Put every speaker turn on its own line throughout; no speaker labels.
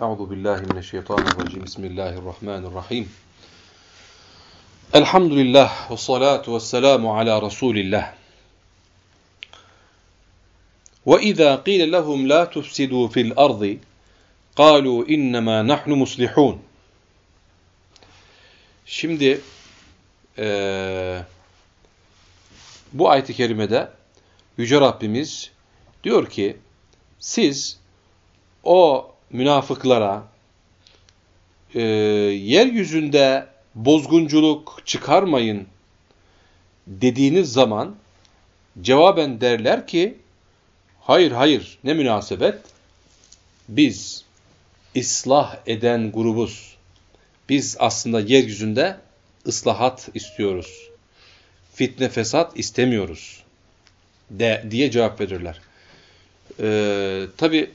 Euzu billahi mineşşeytanirracim. Bismillahirrahmanirrahim. Elhamdülillah ve salatu vesselamu ala Resulillah. Ve izâ qîle lehum lâ tufsidû fil ardı kâlû innemâ nahnu muslihûn. Şimdi e, bu ayet-i kerimede Yüce Rabbimiz diyor ki siz o münafıklara e, yeryüzünde bozgunculuk çıkarmayın dediğiniz zaman cevaben derler ki hayır hayır ne münasebet biz ıslah eden grubuz. Biz aslında yeryüzünde ıslahat istiyoruz. Fitne fesat istemiyoruz de diye cevap verirler. Ee, Tabi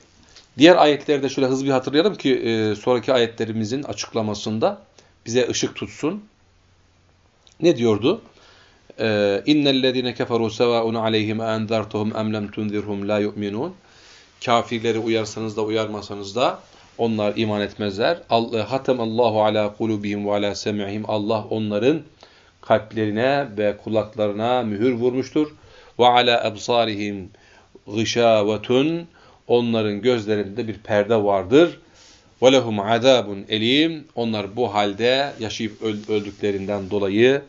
diğer ayetleri de şöyle hızlı bir hatırlayalım ki e, sonraki ayetlerimizin açıklamasında bize ışık tutsun. Ne diyordu? İnnellezine keferu sevaun aleyhim enzertuhum em lem tunzirhum la yu'minun. Kafirleri uyarsanız da uyarmasanız da onlar iman etmezler. Hatem Allahu ala kulubihim ve ala sem'ihim. Allah onların kalplerine ve kulaklarına mühür vurmuştur. Ve ala ebsarihim gışavetun. Onların gözlerinde bir perde vardır. Lehum azabun elim. Onlar bu halde yaşayıp öldüklerinden dolayı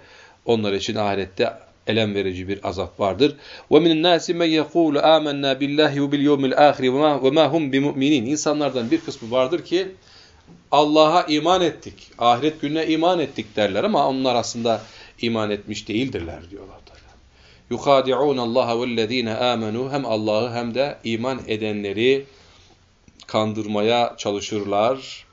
onlar için ahirette elem verici bir azap vardır. Yekulu amennâ billahi ve bil yevmil ahir ve ma hum bimü'minin. İnsanlardan bir kısmı vardır ki Allah'a iman ettik, ahiret gününe iman ettik derler ama onlar aslında iman etmiş değildirler diyorlar. Yukhadi'un Allah vellezine amenu hem Allah'ı hem de iman edenleri kandırmaya çalışırlar.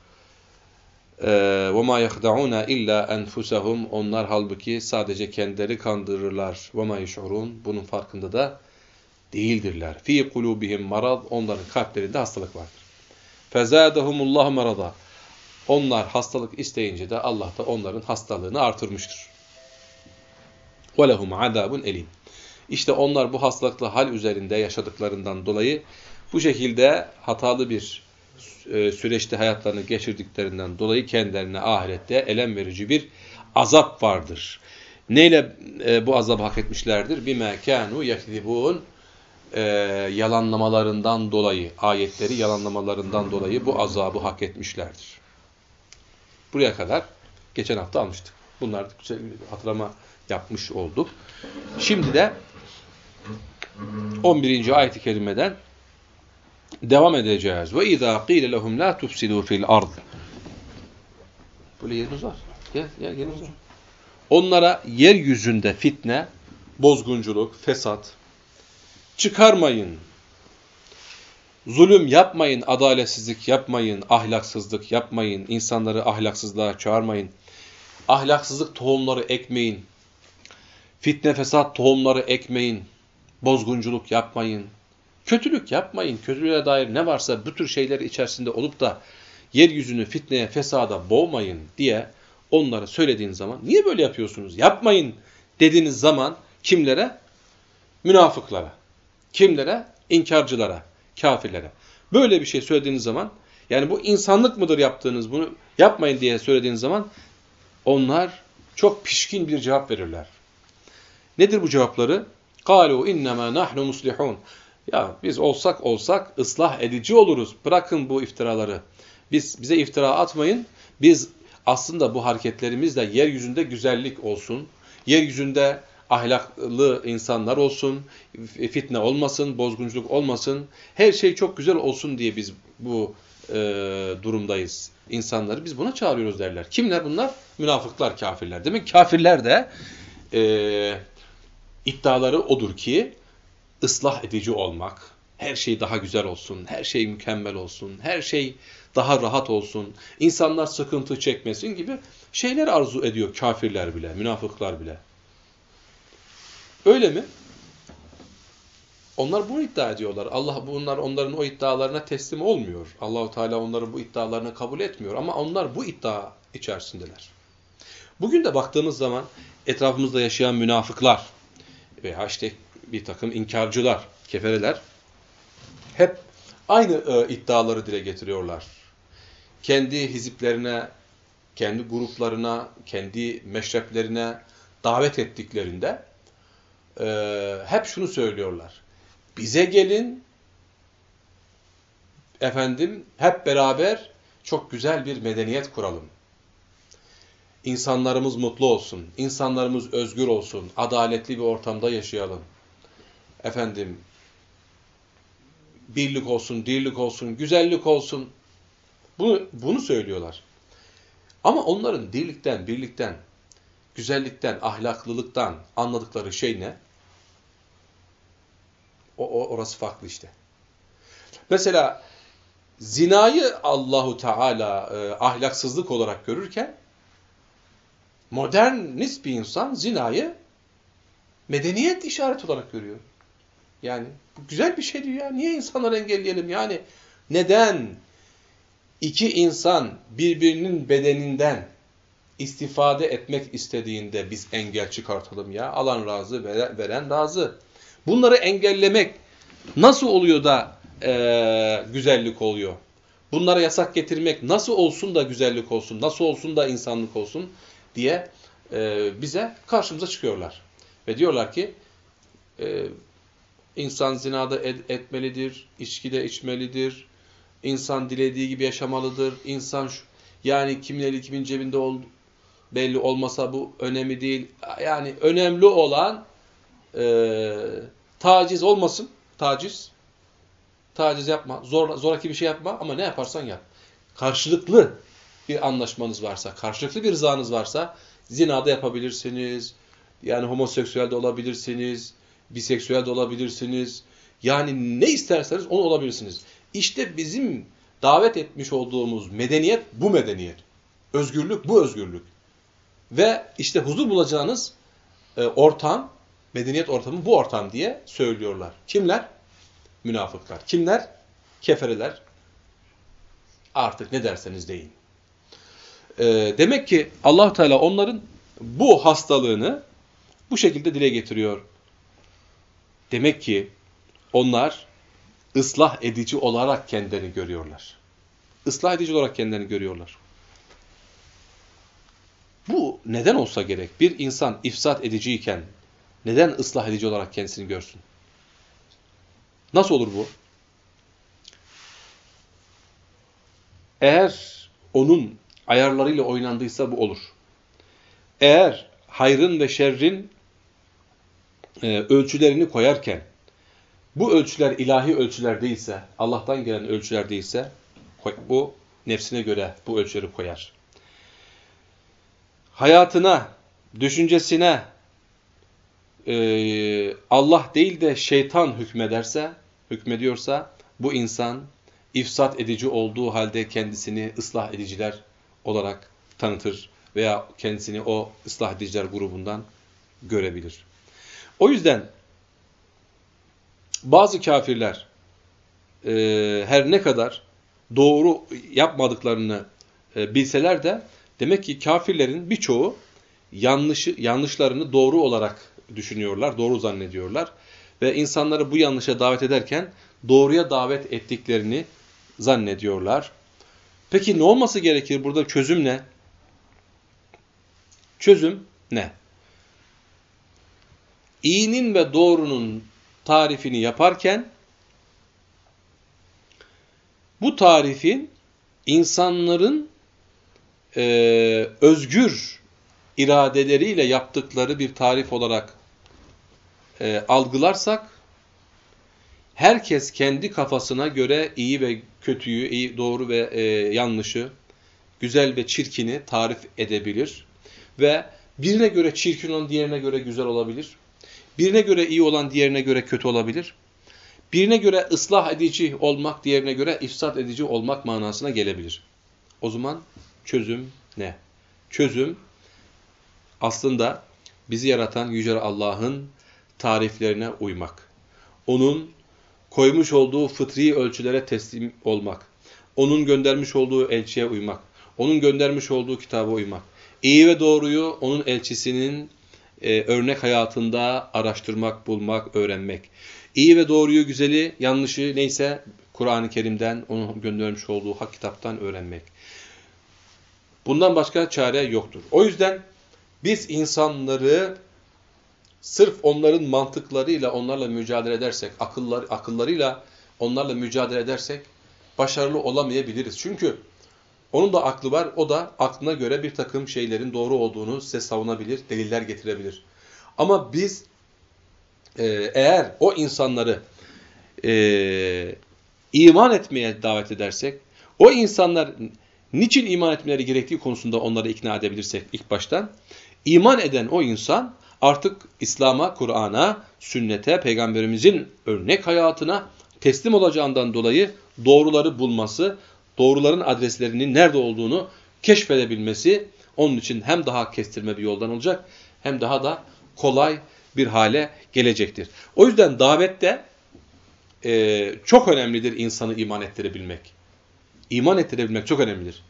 وَمَا يَخْدَعُونَ illa أَنْفُسَهُمْ Onlar halbuki sadece kendileri kandırırlar. وَمَا يَشْعُرُونَ Bunun farkında da değildirler. فِي قُلُوبِهِمْ marad Onların kalplerinde hastalık vardır. فَزَادَهُمُ اللّٰهُ marada Onlar hastalık isteyince de Allah da onların hastalığını artırmıştır. وَلَهُمْ عَذَابٌ elim. işte onlar bu hastalıklı hal üzerinde yaşadıklarından dolayı bu şekilde hatalı bir e, süreçte hayatlarını geçirdiklerinden dolayı kendilerine ahirette elem verici bir azap vardır. Neyle e, bu azabı hak etmişlerdir? Bime kanu yekzibun e, yalanlamalarından dolayı, ayetleri yalanlamalarından dolayı bu azabı hak etmişlerdir. Buraya kadar geçen hafta almıştık. Bunlar hatırlama yapmış olduk. Şimdi de 11. ayet-i kerimeden devam edeceğiz. Ve izâ qîle lehum lâ tufsidû fil ard. Böyle yerimiz var. Gel, gel yerimiz var. Onlara yeryüzünde fitne, bozgunculuk, fesat çıkarmayın. Zulüm yapmayın, adaletsizlik yapmayın, ahlaksızlık yapmayın, insanları ahlaksızlığa çağırmayın. Ahlaksızlık tohumları ekmeyin. Fitne fesat tohumları ekmeyin. Bozgunculuk yapmayın. Kötülük yapmayın. Kötülüğe dair ne varsa bu tür şeyler içerisinde olup da yeryüzünü fitneye, fesada boğmayın diye onlara söylediğin zaman niye böyle yapıyorsunuz? Yapmayın dediğiniz zaman kimlere? Münafıklara. Kimlere? İnkarcılara, kafirlere. Böyle bir şey söylediğiniz zaman yani bu insanlık mıdır yaptığınız bunu yapmayın diye söylediğiniz zaman onlar çok pişkin bir cevap verirler. Nedir bu cevapları? قَالُوا اِنَّمَا نَحْنُ muslihun. Ya biz olsak olsak ıslah edici oluruz. Bırakın bu iftiraları. Biz Bize iftira atmayın. Biz aslında bu hareketlerimizle yeryüzünde güzellik olsun. Yeryüzünde ahlaklı insanlar olsun. Fitne olmasın, bozgunculuk olmasın. Her şey çok güzel olsun diye biz bu e, durumdayız. İnsanları biz buna çağırıyoruz derler. Kimler bunlar? Münafıklar, kafirler. Demek kafirler de e, iddiaları odur ki ıslah edici olmak, her şey daha güzel olsun, her şey mükemmel olsun, her şey daha rahat olsun, insanlar sıkıntı çekmesin gibi şeyler arzu ediyor kafirler bile, münafıklar bile. Öyle mi? Onlar bunu iddia ediyorlar. Allah bunlar onların o iddialarına teslim olmuyor. Allahu Teala onların bu iddialarını kabul etmiyor ama onlar bu iddia içerisindeler. Bugün de baktığımız zaman etrafımızda yaşayan münafıklar veya işte bir takım inkarcılar, kefereler hep aynı e, iddiaları dile getiriyorlar. kendi hiziplerine, kendi gruplarına, kendi meşreplerine davet ettiklerinde e, hep şunu söylüyorlar. Bize gelin, efendim hep beraber çok güzel bir medeniyet kuralım. İnsanlarımız mutlu olsun, insanlarımız özgür olsun, adaletli bir ortamda yaşayalım. Efendim, birlik olsun, dirlik olsun, güzellik olsun. Bunu, bunu söylüyorlar. Ama onların dirlikten, birlikten, güzellikten, ahlaklılıktan anladıkları şey ne? O, o orası farklı işte. Mesela zinayı Allahu Teala e, ahlaksızlık olarak görürken modernist bir insan zinayı medeniyet işareti olarak görüyor. Yani bu güzel bir şey diyor ya. Niye insanları engelleyelim? Yani neden iki insan birbirinin bedeninden istifade etmek istediğinde biz engel çıkartalım ya? Alan razı, veren razı. Bunları engellemek nasıl oluyor da e, güzellik oluyor? Bunlara yasak getirmek nasıl olsun da güzellik olsun, nasıl olsun da insanlık olsun diye e, bize karşımıza çıkıyorlar. Ve diyorlar ki e, insan zinada et, etmelidir, içkide içmelidir, insan dilediği gibi yaşamalıdır, insan şu, yani kimin eli kimin cebinde ol, belli olmasa bu önemli değil. Yani önemli olan e, taciz olmasın, taciz. Taciz yapma, zor, zoraki bir şey yapma ama ne yaparsan yap. Karşılıklı bir anlaşmanız varsa, karşılıklı bir rızanız varsa zinada yapabilirsiniz. Yani homoseksüel de olabilirsiniz, biseksüel de olabilirsiniz. Yani ne isterseniz onu olabilirsiniz. İşte bizim davet etmiş olduğumuz medeniyet bu medeniyet. Özgürlük bu özgürlük. Ve işte huzur bulacağınız e, ortam, medeniyet ortamı bu ortam diye söylüyorlar. Kimler? Münafıklar. Kimler? Kefereler. Artık ne derseniz deyin. E, demek ki allah Teala onların bu hastalığını bu şekilde dile getiriyor. Demek ki onlar ıslah edici olarak kendilerini görüyorlar. Islah edici olarak kendilerini görüyorlar. Bu neden olsa gerek? Bir insan ifsat ediciyken neden ıslah edici olarak kendisini görsün? Nasıl olur bu? Eğer onun ayarlarıyla oynandıysa bu olur. Eğer hayrın ve şerrin e, ölçülerini koyarken bu ölçüler ilahi ölçüler değilse, Allah'tan gelen ölçüler değilse bu nefsine göre bu ölçüleri koyar. Hayatına, düşüncesine e, Allah değil de şeytan hükmederse, hükmediyorsa bu insan ifsat edici olduğu halde kendisini ıslah ediciler olarak tanıtır veya kendisini o ıslah ediciler grubundan görebilir. O yüzden bazı kafirler e, her ne kadar doğru yapmadıklarını e, bilseler de demek ki kafirlerin birçoğu yanlışı, yanlışlarını doğru olarak düşünüyorlar, doğru zannediyorlar. Ve insanları bu yanlışa davet ederken doğruya davet ettiklerini zannediyorlar. Peki ne olması gerekir? Burada çözüm ne? Çözüm ne? İyinin ve doğrunun tarifini yaparken bu tarifin insanların e, özgür iradeleriyle yaptıkları bir tarif olarak e, algılarsak herkes kendi kafasına göre iyi ve kötüyü, iyi, doğru ve e, yanlışı, güzel ve çirkini tarif edebilir. Ve birine göre çirkin olan diğerine göre güzel olabilir. Birine göre iyi olan diğerine göre kötü olabilir. Birine göre ıslah edici olmak, diğerine göre ifsat edici olmak manasına gelebilir. O zaman çözüm ne? Çözüm aslında bizi yaratan Yüce Allah'ın tariflerine uymak. Onun koymuş olduğu fıtri ölçülere teslim olmak. Onun göndermiş olduğu elçiye uymak. Onun göndermiş olduğu kitaba uymak. İyi ve doğruyu onun elçisinin e, örnek hayatında araştırmak, bulmak, öğrenmek. iyi ve doğruyu, güzeli, yanlışı neyse Kur'an-ı Kerim'den, onun göndermiş olduğu hak kitaptan öğrenmek. Bundan başka çare yoktur. O yüzden biz insanları sırf onların mantıklarıyla onlarla mücadele edersek, akıllar, akıllarıyla onlarla mücadele edersek başarılı olamayabiliriz. Çünkü onun da aklı var, o da aklına göre bir takım şeylerin doğru olduğunu size savunabilir, deliller getirebilir. Ama biz e, eğer o insanları e, iman etmeye davet edersek, o insanlar niçin iman etmeleri gerektiği konusunda onları ikna edebilirsek ilk baştan, iman eden o insan artık İslam'a, Kur'an'a, sünnete, peygamberimizin örnek hayatına teslim olacağından dolayı doğruları bulması, doğruların adreslerinin nerede olduğunu keşfedebilmesi onun için hem daha kestirme bir yoldan olacak hem daha da kolay bir hale gelecektir. O yüzden davette e, çok önemlidir insanı iman ettirebilmek. İman ettirebilmek çok önemlidir.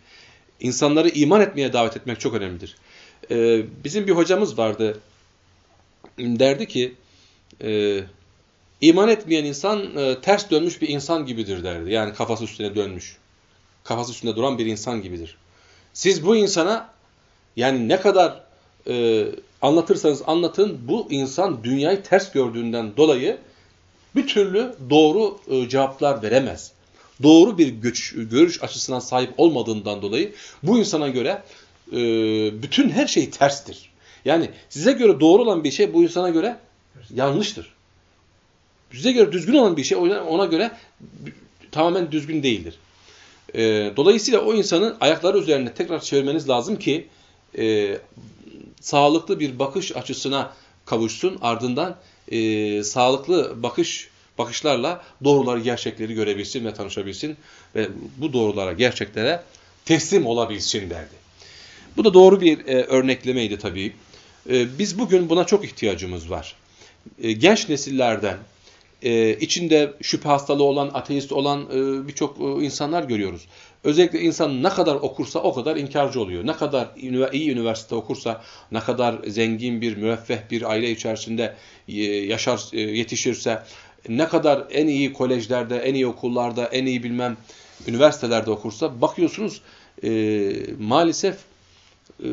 İnsanları iman etmeye davet etmek çok önemlidir. E, bizim bir hocamız vardı. Derdi ki e, iman etmeyen insan e, ters dönmüş bir insan gibidir derdi. Yani kafası üstüne dönmüş. Kafası üstünde duran bir insan gibidir. Siz bu insana yani ne kadar e, anlatırsanız anlatın bu insan dünyayı ters gördüğünden dolayı bir türlü doğru e, cevaplar veremez. Doğru bir göç, görüş açısına sahip olmadığından dolayı bu insana göre e, bütün her şey terstir. Yani size göre doğru olan bir şey bu insana göre yanlıştır. Size göre düzgün olan bir şey ona göre tamamen düzgün değildir. E, dolayısıyla o insanın ayakları üzerine tekrar çevirmeniz lazım ki e, sağlıklı bir bakış açısına kavuşsun. Ardından e, sağlıklı bakış bakışlarla doğruları, gerçekleri görebilsin ve tanışabilsin ve bu doğrulara, gerçeklere teslim olabilsin derdi. Bu da doğru bir e, örneklemeydi tabii. E, biz bugün buna çok ihtiyacımız var. E, genç nesillerden, e, içinde şüphe hastalığı olan, ateist olan e, birçok e, insanlar görüyoruz. Özellikle insan ne kadar okursa o kadar inkarcı oluyor. Ne kadar iyi üniversite okursa, ne kadar zengin bir, müreffeh bir aile içerisinde yaşar, yetişirse, ne kadar en iyi kolejlerde, en iyi okullarda, en iyi bilmem üniversitelerde okursa bakıyorsunuz maalesef e,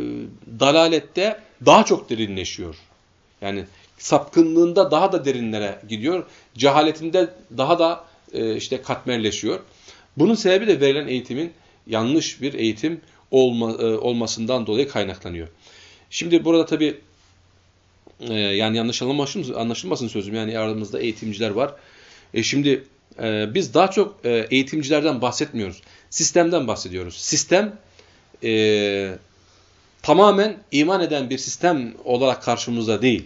dalalette daha çok derinleşiyor. Yani sapkınlığında daha da derinlere gidiyor. Cehaletinde daha da e, işte katmerleşiyor. Bunun sebebi de verilen eğitimin yanlış bir eğitim olma, e, olmasından dolayı kaynaklanıyor. Şimdi burada tabii e, yani yanlış anlaşılmasın, anlaşılmasın sözüm yani aramızda eğitimciler var. E, şimdi e, biz daha çok e, eğitimcilerden bahsetmiyoruz. Sistemden bahsediyoruz. Sistem e, tamamen iman eden bir sistem olarak karşımızda değil.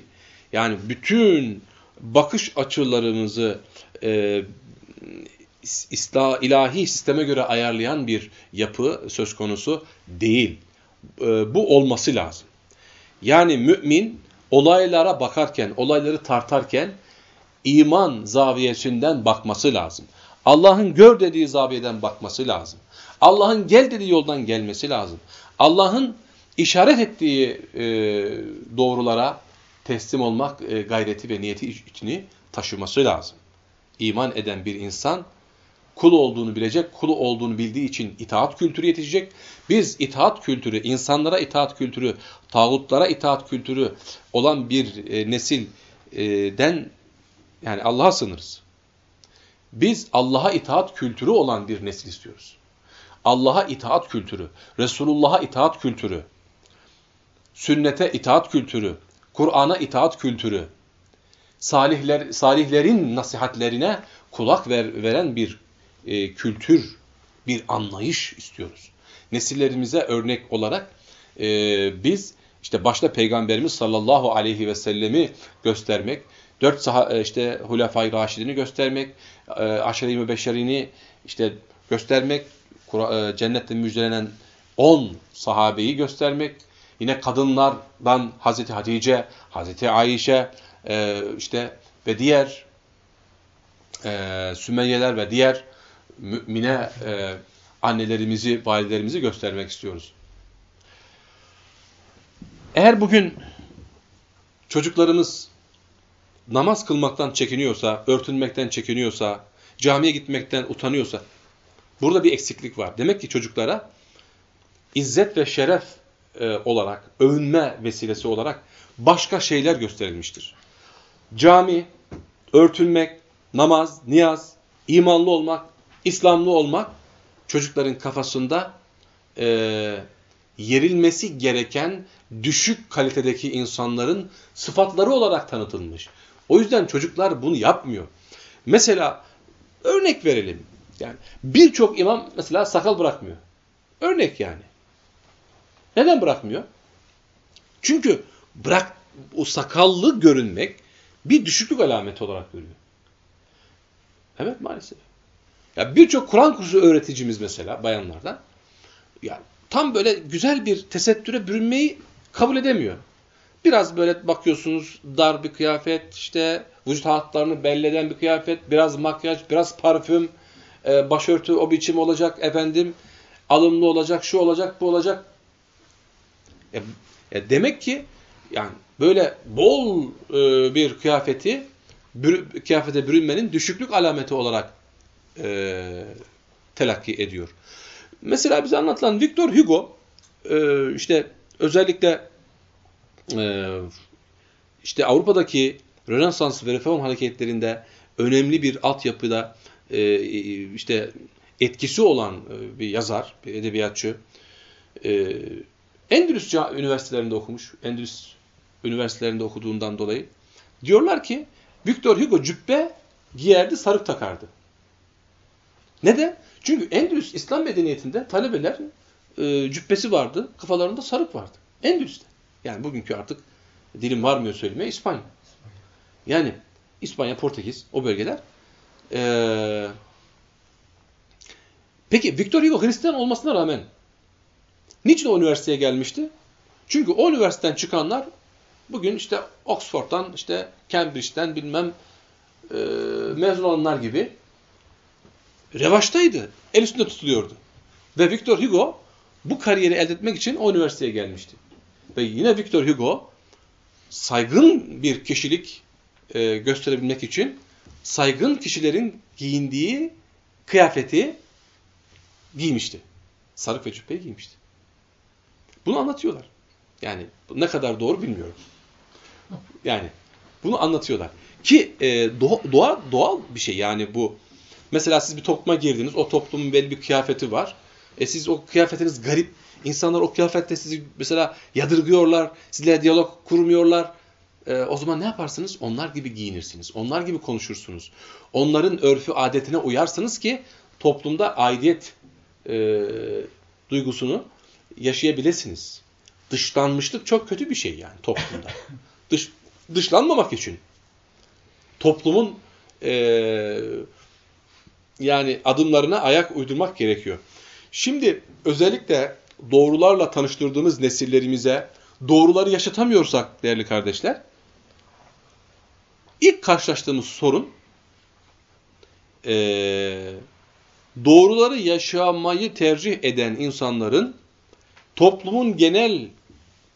Yani bütün bakış açılarımızı e, isla, ilahi sisteme göre ayarlayan bir yapı söz konusu değil. E, bu olması lazım. Yani mümin olaylara bakarken, olayları tartarken iman zaviyesinden bakması lazım. Allah'ın gör dediği zaviyeden bakması lazım. Allah'ın gel dediği yoldan gelmesi lazım. Allah'ın işaret ettiği e, doğrulara teslim olmak e, gayreti ve niyeti içini taşıması lazım. İman eden bir insan kul olduğunu bilecek, kul olduğunu bildiği için itaat kültürü yetişecek. Biz itaat kültürü, insanlara itaat kültürü, tağutlara itaat kültürü olan bir e, nesilden yani Allah'a sınırız. Biz Allah'a itaat kültürü olan bir nesil istiyoruz. Allah'a itaat kültürü, Resulullah'a itaat kültürü, sünnete itaat kültürü, Kur'an'a itaat kültürü, salihler, salihlerin nasihatlerine kulak ver, veren bir e, kültür, bir anlayış istiyoruz. Nesillerimize örnek olarak e, biz işte başta Peygamberimiz sallallahu aleyhi ve sellemi göstermek, dört e, işte Hulefai Raşidini göstermek, e, aşere-i mübeşşerini işte göstermek, e, cennette müjdelenen on sahabeyi göstermek, Yine kadınlardan Hazreti Hatice, Hazreti Ayşe e, işte ve diğer e, Sümeyyeler ve diğer mümine e, annelerimizi, validelerimizi göstermek istiyoruz. Eğer bugün çocuklarımız namaz kılmaktan çekiniyorsa, örtünmekten çekiniyorsa, camiye gitmekten utanıyorsa burada bir eksiklik var. Demek ki çocuklara izzet ve şeref e, olarak, övünme vesilesi olarak başka şeyler gösterilmiştir. Cami, örtünmek, namaz, niyaz, imanlı olmak, İslamlı olmak çocukların kafasında e, yerilmesi gereken düşük kalitedeki insanların sıfatları olarak tanıtılmış. O yüzden çocuklar bunu yapmıyor. Mesela örnek verelim. Yani birçok imam mesela sakal bırakmıyor. Örnek yani. Neden bırakmıyor? Çünkü bırak o sakallı görünmek bir düşüklük alameti olarak görüyor. Evet maalesef. Ya birçok Kur'an kursu öğreticimiz mesela bayanlardan yani tam böyle güzel bir tesettüre bürünmeyi kabul edemiyor. Biraz böyle bakıyorsunuz dar bir kıyafet, işte vücut hatlarını belli eden bir kıyafet, biraz makyaj, biraz parfüm, e, başörtü o biçim olacak efendim, alımlı olacak, şu olacak, bu olacak. E, e demek ki yani böyle bol e, bir kıyafeti bür, kıyafete bürünmenin düşüklük alameti olarak e, telakki ediyor. Mesela bize anlatılan Victor Hugo e, işte özellikle e, işte Avrupa'daki Rönesans ve Reform hareketlerinde önemli bir altyapıda e, işte etkisi olan e, bir yazar, bir edebiyatçı. E, Endülüs üniversitelerinde okumuş. Endülüs üniversitelerinde okuduğundan dolayı. Diyorlar ki Victor Hugo cübbe giyerdi, sarık takardı. Neden? Çünkü Endülüs İslam medeniyetinde talebeler e, cübbesi vardı, kafalarında sarık vardı. Endülüs'te. Yani bugünkü artık dilim varmıyor söylemeye İspanya. Yani İspanya, Portekiz o bölgeler. Ee, peki Victor Hugo Hristiyan olmasına rağmen niçin o üniversiteye gelmişti? Çünkü o üniversiteden çıkanlar bugün işte Oxford'dan, işte Cambridge'den bilmem e, mezun olanlar gibi revaçtaydı. El üstünde tutuluyordu. Ve Victor Hugo bu kariyeri elde etmek için o üniversiteye gelmişti. Ve yine Victor Hugo saygın bir kişilik e, gösterebilmek için saygın kişilerin giyindiği kıyafeti giymişti. Sarık ve cübbeyi giymişti. Bunu anlatıyorlar. Yani ne kadar doğru bilmiyorum. Yani bunu anlatıyorlar. Ki e, doğa, doğal bir şey yani bu. Mesela siz bir topluma girdiniz, o toplumun belli bir kıyafeti var. E siz o kıyafetiniz garip. İnsanlar o kıyafette sizi mesela yadırgıyorlar, sizle diyalog kurmuyorlar. E, o zaman ne yaparsınız? Onlar gibi giyinirsiniz, onlar gibi konuşursunuz. Onların örfü adetine uyarsınız ki toplumda aidiyet e, duygusunu yaşayabilirsiniz. Dışlanmışlık çok kötü bir şey yani toplumda. Dış, dışlanmamak için. Toplumun e, yani adımlarına ayak uydurmak gerekiyor. Şimdi özellikle doğrularla tanıştırdığımız nesillerimize doğruları yaşatamıyorsak değerli kardeşler, ilk karşılaştığımız sorun e, doğruları yaşamayı tercih eden insanların toplumun genel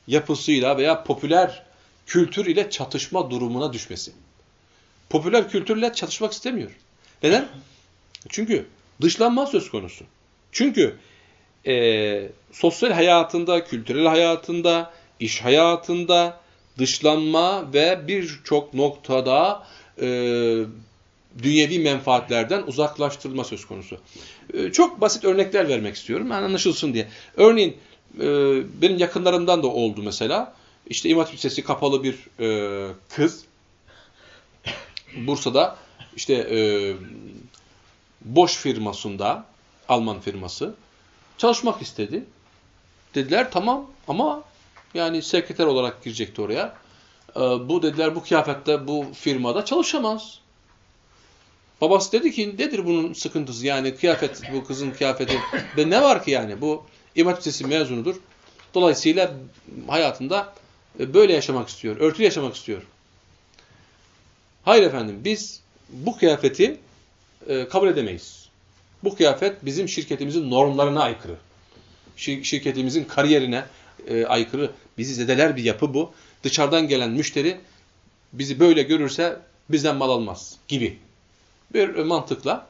yapısıyla veya popüler kültür ile çatışma durumuna düşmesi. Popüler kültürle çatışmak istemiyor. Neden? Çünkü dışlanma söz konusu. Çünkü e, sosyal hayatında, kültürel hayatında, iş hayatında dışlanma ve birçok noktada e, dünyevi menfaatlerden uzaklaştırılma söz konusu. E, çok basit örnekler vermek istiyorum anlaşılsın diye. Örneğin e, benim yakınlarımdan da oldu mesela. İşte İmam Hatip Lisesi kapalı bir e, kız Bursa'da işte e, Boş firmasında Alman firması çalışmak istedi. Dediler tamam ama yani sekreter olarak girecekti oraya. E, bu dediler bu kıyafette bu firmada çalışamaz. Babası dedi ki nedir bunun sıkıntısı yani kıyafet bu kızın kıyafeti ve ne var ki yani bu İmam Hatip mezunudur. Dolayısıyla hayatında e, böyle yaşamak istiyor, örtülü yaşamak istiyor. Hayır efendim biz bu kıyafeti e, kabul edemeyiz. Bu kıyafet bizim şirketimizin normlarına aykırı. Şir şirketimizin kariyerine e, aykırı. Bizi zedeler bir yapı bu. Dışarıdan gelen müşteri bizi böyle görürse bizden mal almaz gibi bir mantıkla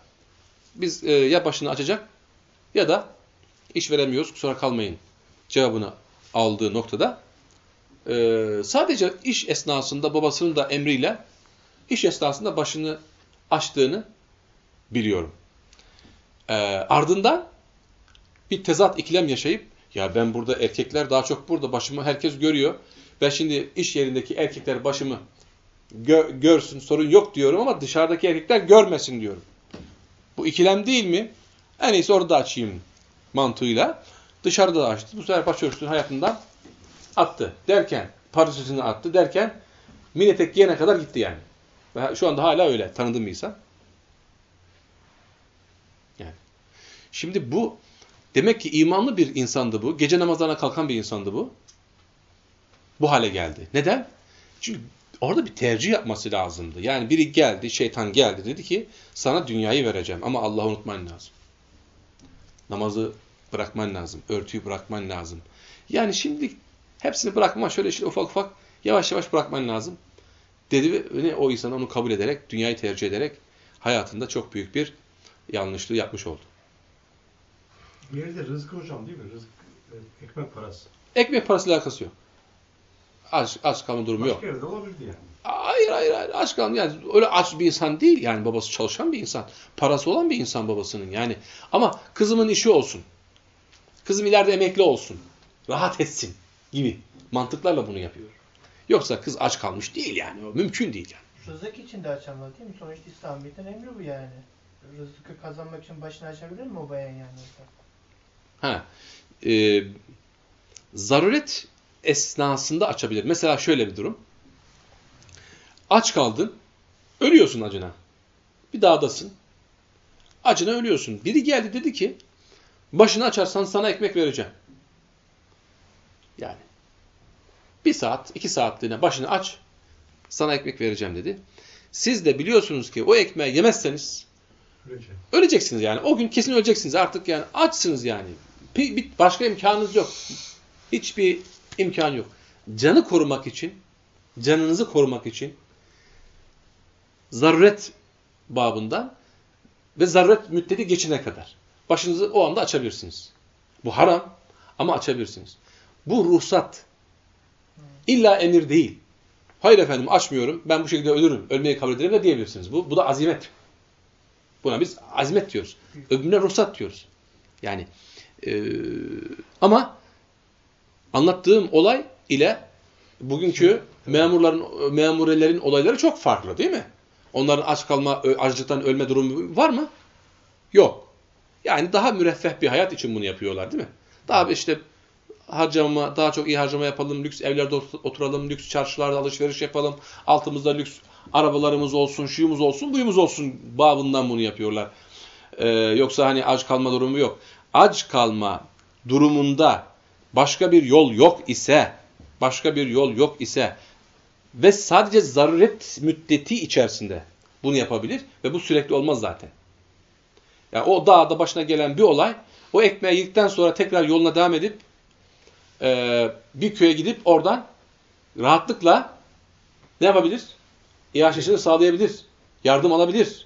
biz ya başını açacak ya da iş veremiyoruz kusura kalmayın cevabını aldığı noktada e, sadece iş esnasında babasının da emriyle iş esnasında başını açtığını biliyorum. E, ardından bir tezat ikilem yaşayıp ya ben burada erkekler daha çok burada başımı herkes görüyor. Ben şimdi iş yerindeki erkekler başımı gö görsün sorun yok diyorum ama dışarıdaki erkekler görmesin diyorum. Bu ikilem değil mi? En iyisi orada açayım mantığıyla. Dışarıda da açtı. Bu sefer başörtüsünü hayatından attı. Derken, parasüsünü attı derken mini giyene kadar gitti yani. Ve şu anda hala öyle tanıdığım bir insan. Yani. Şimdi bu demek ki imanlı bir insandı bu. Gece namazlarına kalkan bir insandı bu. Bu hale geldi. Neden? Çünkü orada bir tercih yapması lazımdı. Yani biri geldi, şeytan geldi dedi ki sana dünyayı vereceğim ama Allah'ı unutman lazım. Namazı bırakman lazım, örtüyü bırakman lazım. Yani şimdi hepsini bırakma şöyle işte ufak ufak yavaş yavaş bırakman lazım. Dedi ve o insan onu kabul ederek, dünyayı tercih ederek hayatında çok büyük bir yanlışlığı yapmış oldu.
Bir yerde rızkı hocam değil mi? Rızık, e, ekmek parası.
Ekmek parasıyla alakası yok. Aç, aç kalma durumu yok.
Başka yerde olabilirdi yani.
Hayır hayır hayır aç kalma yani öyle aç bir insan değil yani babası çalışan bir insan. Parası olan bir insan babasının yani. Ama kızımın işi olsun. Kızım ileride emekli olsun. Rahat etsin gibi mantıklarla bunu yapıyor. Yoksa kız aç kalmış değil yani. O mümkün değil yani.
Rızık için de açamaz değil mi? Sonuçta İslamiyet'in emri bu yani. Rızkı kazanmak için başını açabilir mi o bayan yani?
Ha. E, zaruret esnasında açabilir. Mesela şöyle bir durum. Aç kaldın. Ölüyorsun acına. Bir dağdasın. Acına ölüyorsun. Biri geldi dedi ki başını açarsan sana ekmek vereceğim. Yani bir saat, iki saatliğine başını aç sana ekmek vereceğim dedi. Siz de biliyorsunuz ki o ekmeği yemezseniz
Öleceğim.
öleceksiniz yani. O gün kesin öleceksiniz. Artık yani açsınız yani. Başka imkanınız yok. Hiçbir imkan yok. Canı korumak için, canınızı korumak için zaruret babından ve zaruret müddeti geçine kadar başınızı o anda açabilirsiniz. Bu haram ama açabilirsiniz. Bu ruhsat. İlla emir değil. Hayır efendim açmıyorum. Ben bu şekilde ölürüm. Ölmeyi kabul ederim de diyebilirsiniz. Bu, bu da azimet. Buna biz azimet diyoruz. Öbürüne ruhsat diyoruz. Yani e, ama anlattığım olay ile bugünkü memurların memurelerin olayları çok farklı değil mi? Onların aç kalma, açlıktan ölme durumu var mı? Yok. Yani daha müreffeh bir hayat için bunu yapıyorlar değil mi? Daha işte harcama, daha çok iyi harcama yapalım, lüks evlerde oturalım, lüks çarşılarda alışveriş yapalım, altımızda lüks arabalarımız olsun, şuyumuz olsun, buyumuz olsun babından bunu yapıyorlar. Ee, yoksa hani aç kalma durumu yok. Aç kalma durumunda başka bir yol yok ise, başka bir yol yok ise ve sadece zaruret müddeti içerisinde bunu yapabilir ve bu sürekli olmaz zaten. Yani o dağda başına gelen bir olay, o ekmeği yedikten sonra tekrar yoluna devam edip e, bir köye gidip oradan rahatlıkla ne yapabilir? İHŞ'ini sağlayabilir. Yardım alabilir.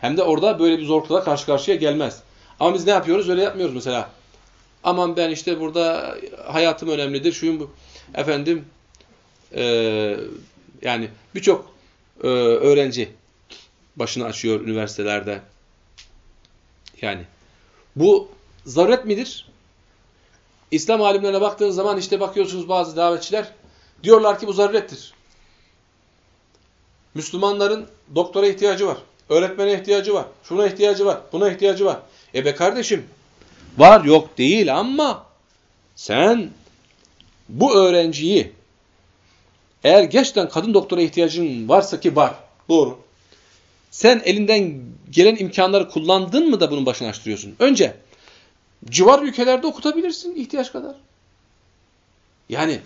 Hem de orada böyle bir zorlukla karşı karşıya gelmez. Ama biz ne yapıyoruz? Öyle yapmıyoruz mesela. Aman ben işte burada hayatım önemlidir. Şuyum bu. Efendim e, yani birçok e, öğrenci başını açıyor üniversitelerde. Yani bu zaruret midir? İslam alimlerine baktığınız zaman işte bakıyorsunuz bazı davetçiler diyorlar ki bu zarurettir. Müslümanların doktora ihtiyacı var. Öğretmene ihtiyacı var. Şuna ihtiyacı var. Buna ihtiyacı var. E be kardeşim var yok değil ama sen bu öğrenciyi eğer gerçekten kadın doktora ihtiyacın varsa ki var. Doğru. Sen elinden gelen imkanları kullandın mı da bunun başını açtırıyorsun? Önce civar ülkelerde okutabilirsin ihtiyaç kadar. Yani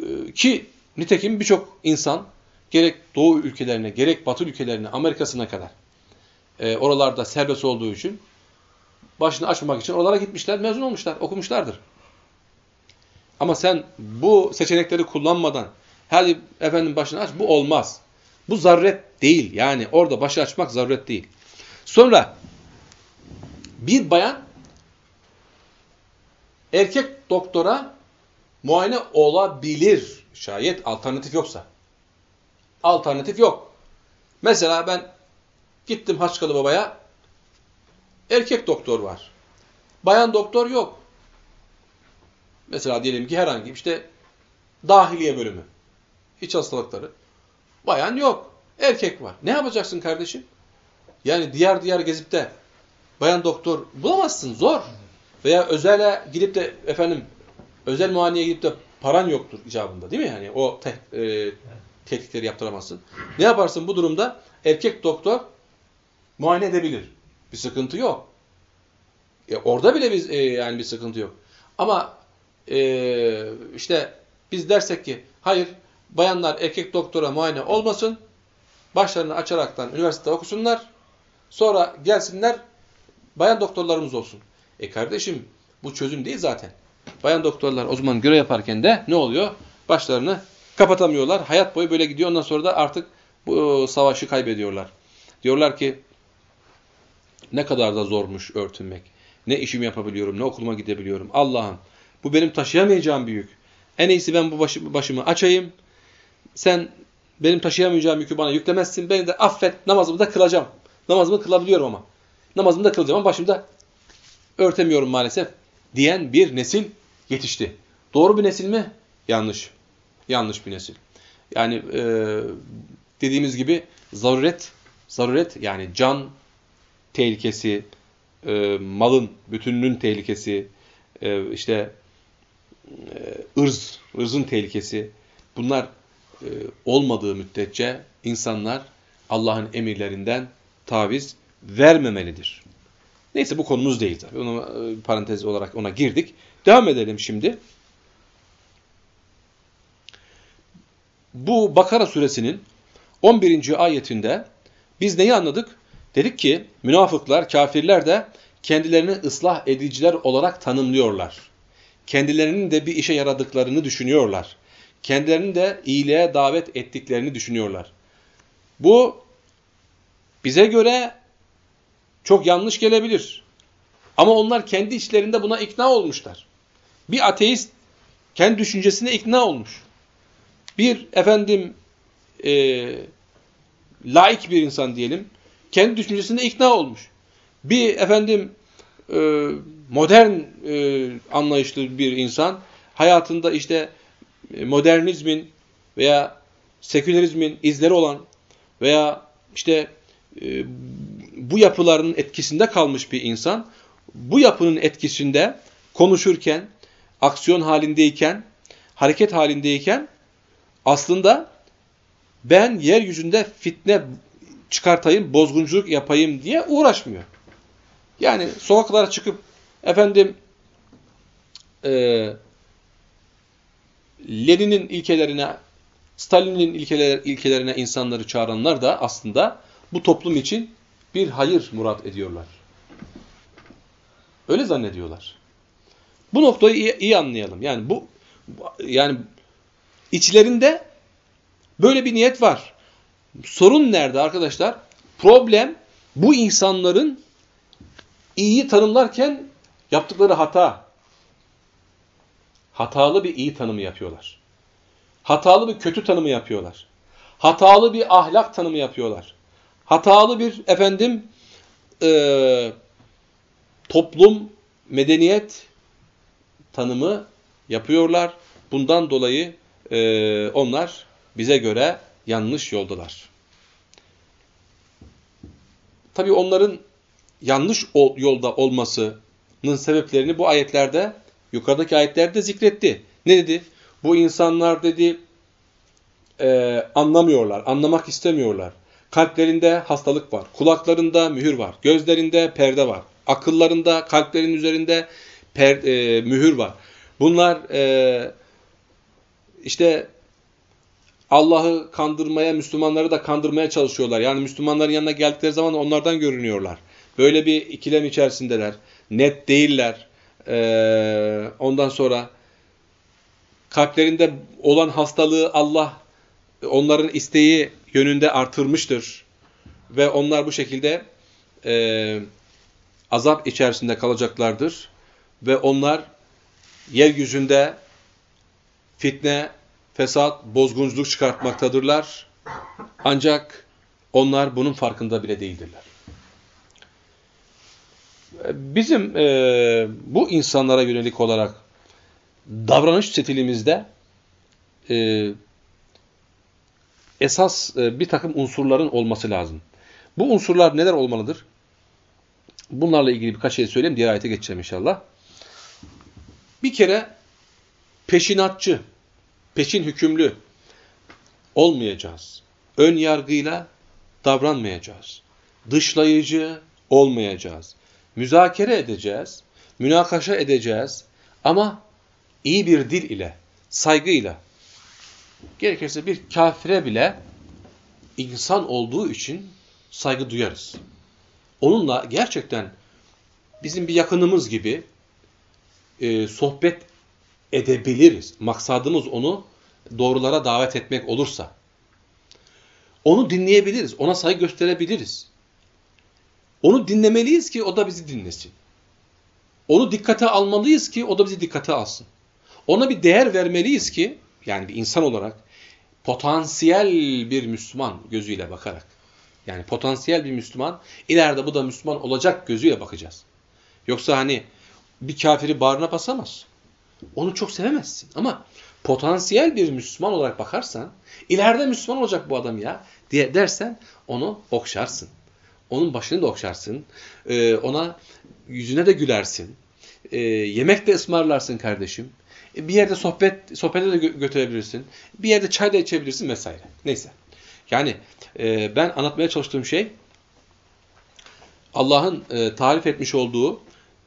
e, ki nitekim birçok insan gerek Doğu ülkelerine gerek Batı ülkelerine Amerika'sına kadar e, oralarda serbest olduğu için başını açmamak için oralara gitmişler, mezun olmuşlar, okumuşlardır. Ama sen bu seçenekleri kullanmadan Hadi efendim başını aç. Bu olmaz. Bu zaruret değil. Yani orada başı açmak zaruret değil. Sonra bir bayan erkek doktora muayene olabilir. Şayet alternatif yoksa. Alternatif yok. Mesela ben gittim Haçkalı Baba'ya erkek doktor var. Bayan doktor yok. Mesela diyelim ki herhangi işte dahiliye bölümü. iç hastalıkları. Bayan yok. Erkek var. Ne yapacaksın kardeşim? Yani diğer diğer gezip de bayan doktor bulamazsın. Zor. Veya özele gidip de efendim özel muayeneye gidip de paran yoktur icabında değil mi? Yani o te e, tetkikleri yaptıramazsın. Ne yaparsın bu durumda? Erkek doktor muayene edebilir. Bir sıkıntı yok. E, orada bile biz e, yani bir sıkıntı yok. Ama e, işte biz dersek ki hayır bayanlar erkek doktora muayene olmasın. Başlarını açaraktan üniversitede okusunlar. Sonra gelsinler bayan doktorlarımız olsun. E kardeşim bu çözüm değil zaten. Bayan doktorlar o zaman görev yaparken de ne oluyor? Başlarını kapatamıyorlar. Hayat boyu böyle gidiyor. Ondan sonra da artık bu savaşı kaybediyorlar. Diyorlar ki ne kadar da zormuş örtünmek. Ne işimi yapabiliyorum, ne okuluma gidebiliyorum. Allah'ım bu benim taşıyamayacağım bir yük. En iyisi ben bu başı, başımı açayım. Sen benim taşıyamayacağım yükü bana yüklemezsin. Beni de affet. Namazımı da kılacağım. Namazımı kılabiliyorum ama. Namazımı da kılacağım ama başımda örtemiyorum maalesef. Diyen bir nesil yetişti. Doğru bir nesil mi? Yanlış. Yanlış bir nesil. Yani e, dediğimiz gibi zaruret, zaruret yani can tehlikesi, e, malın bütünlüğün tehlikesi, e, işte e, ırz, ırzın tehlikesi bunlar olmadığı müddetçe insanlar Allah'ın emirlerinden taviz vermemelidir. Neyse bu konumuz değil tabii. Onu e, parantez olarak ona girdik. Devam edelim şimdi. Bu Bakara suresinin 11. ayetinde biz neyi anladık? Dedik ki münafıklar, kafirler de kendilerini ıslah ediciler olarak tanımlıyorlar. Kendilerinin de bir işe yaradıklarını düşünüyorlar. Kendilerinin de iyiliğe davet ettiklerini düşünüyorlar. Bu bize göre çok yanlış gelebilir. Ama onlar kendi içlerinde buna ikna olmuşlar. Bir ateist kendi düşüncesine ikna olmuş. Bir efendim e, laik bir insan diyelim kendi düşüncesine ikna olmuş. Bir efendim e, modern e, anlayışlı bir insan hayatında işte modernizmin veya sekülerizmin izleri olan veya işte e, bu yapıların etkisinde kalmış bir insan bu yapının etkisinde konuşurken, aksiyon halindeyken, hareket halindeyken aslında ben yeryüzünde fitne çıkartayım, bozgunculuk yapayım diye uğraşmıyor. Yani sokaklara çıkıp efendim e, Lenin'in ilkelerine, Stalin'in ilkeler, ilkelerine insanları çağıranlar da aslında bu toplum için bir hayır murat ediyorlar. Öyle zannediyorlar. Bu noktayı iyi, iyi anlayalım. Yani bu yani içlerinde böyle bir niyet var. Sorun nerede arkadaşlar? Problem bu insanların iyiyi tanımlarken yaptıkları hata. Hatalı bir iyi tanımı yapıyorlar. Hatalı bir kötü tanımı yapıyorlar. Hatalı bir ahlak tanımı yapıyorlar. Hatalı bir efendim e, toplum, medeniyet tanımı yapıyorlar. Bundan dolayı e, onlar bize göre yanlış yoldalar. Tabi onların yanlış yolda olmasının sebeplerini bu ayetlerde, yukarıdaki ayetlerde zikretti. Ne dedi? Bu insanlar dedi e, anlamıyorlar, anlamak istemiyorlar. Kalplerinde hastalık var, kulaklarında mühür var, gözlerinde perde var, akıllarında, kalplerin üzerinde per, e, mühür var. Bunlar e, işte Allah'ı kandırmaya, Müslümanları da kandırmaya çalışıyorlar. Yani Müslümanların yanına geldikleri zaman onlardan görünüyorlar. Böyle bir ikilem içerisindeler. Net değiller. Ee, ondan sonra kalplerinde olan hastalığı Allah onların isteği yönünde artırmıştır. Ve onlar bu şekilde e, azap içerisinde kalacaklardır. Ve onlar yeryüzünde fitne, fesat, bozgunculuk çıkartmaktadırlar. Ancak onlar bunun farkında bile değildirler. Bizim e, bu insanlara yönelik olarak davranış stilimizde e, esas e, bir takım unsurların olması lazım. Bu unsurlar neler olmalıdır? Bunlarla ilgili birkaç şey söyleyeyim. Diğer ayete geçeceğim inşallah. Bir kere peşinatçı, peşin hükümlü olmayacağız. Ön yargıyla davranmayacağız. Dışlayıcı olmayacağız. Müzakere edeceğiz, münakaşa edeceğiz ama iyi bir dil ile, saygıyla. Gerekirse bir kafire bile insan olduğu için saygı duyarız. Onunla gerçekten bizim bir yakınımız gibi e, sohbet edebiliriz. Maksadımız onu doğrulara davet etmek olursa. Onu dinleyebiliriz, ona saygı gösterebiliriz. Onu dinlemeliyiz ki o da bizi dinlesin. Onu dikkate almalıyız ki o da bizi dikkate alsın. Ona bir değer vermeliyiz ki, yani bir insan olarak, potansiyel bir Müslüman gözüyle bakarak, yani potansiyel bir Müslüman, ileride bu da Müslüman olacak gözüyle bakacağız. Yoksa hani bir kafiri bağrına basamaz. Onu çok sevemezsin. Ama potansiyel bir Müslüman olarak bakarsan, ileride Müslüman olacak bu adam ya diye dersen onu okşarsın. Onun başını da okşarsın. Ee, ona yüzüne de gülersin. Ee, yemek de ısmarlarsın kardeşim. Ee, bir yerde sohbet sohbete de gö götürebilirsin. Bir yerde çay da içebilirsin vesaire. Neyse. Yani e, ben anlatmaya çalıştığım şey Allah'ın e, tarif etmiş olduğu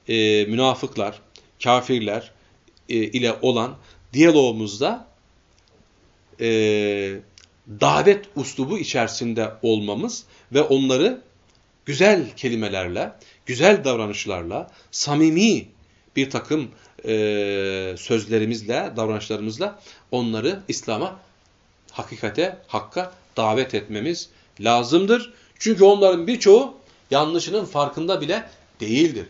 e, münafıklar, kafirler e, ile olan diyalogumuzda e, davet uslubu içerisinde olmamız ve onları güzel kelimelerle, güzel davranışlarla, samimi bir takım e, sözlerimizle, davranışlarımızla onları İslam'a, hakikate, hakka davet etmemiz lazımdır. Çünkü onların birçoğu yanlışının farkında bile değildir.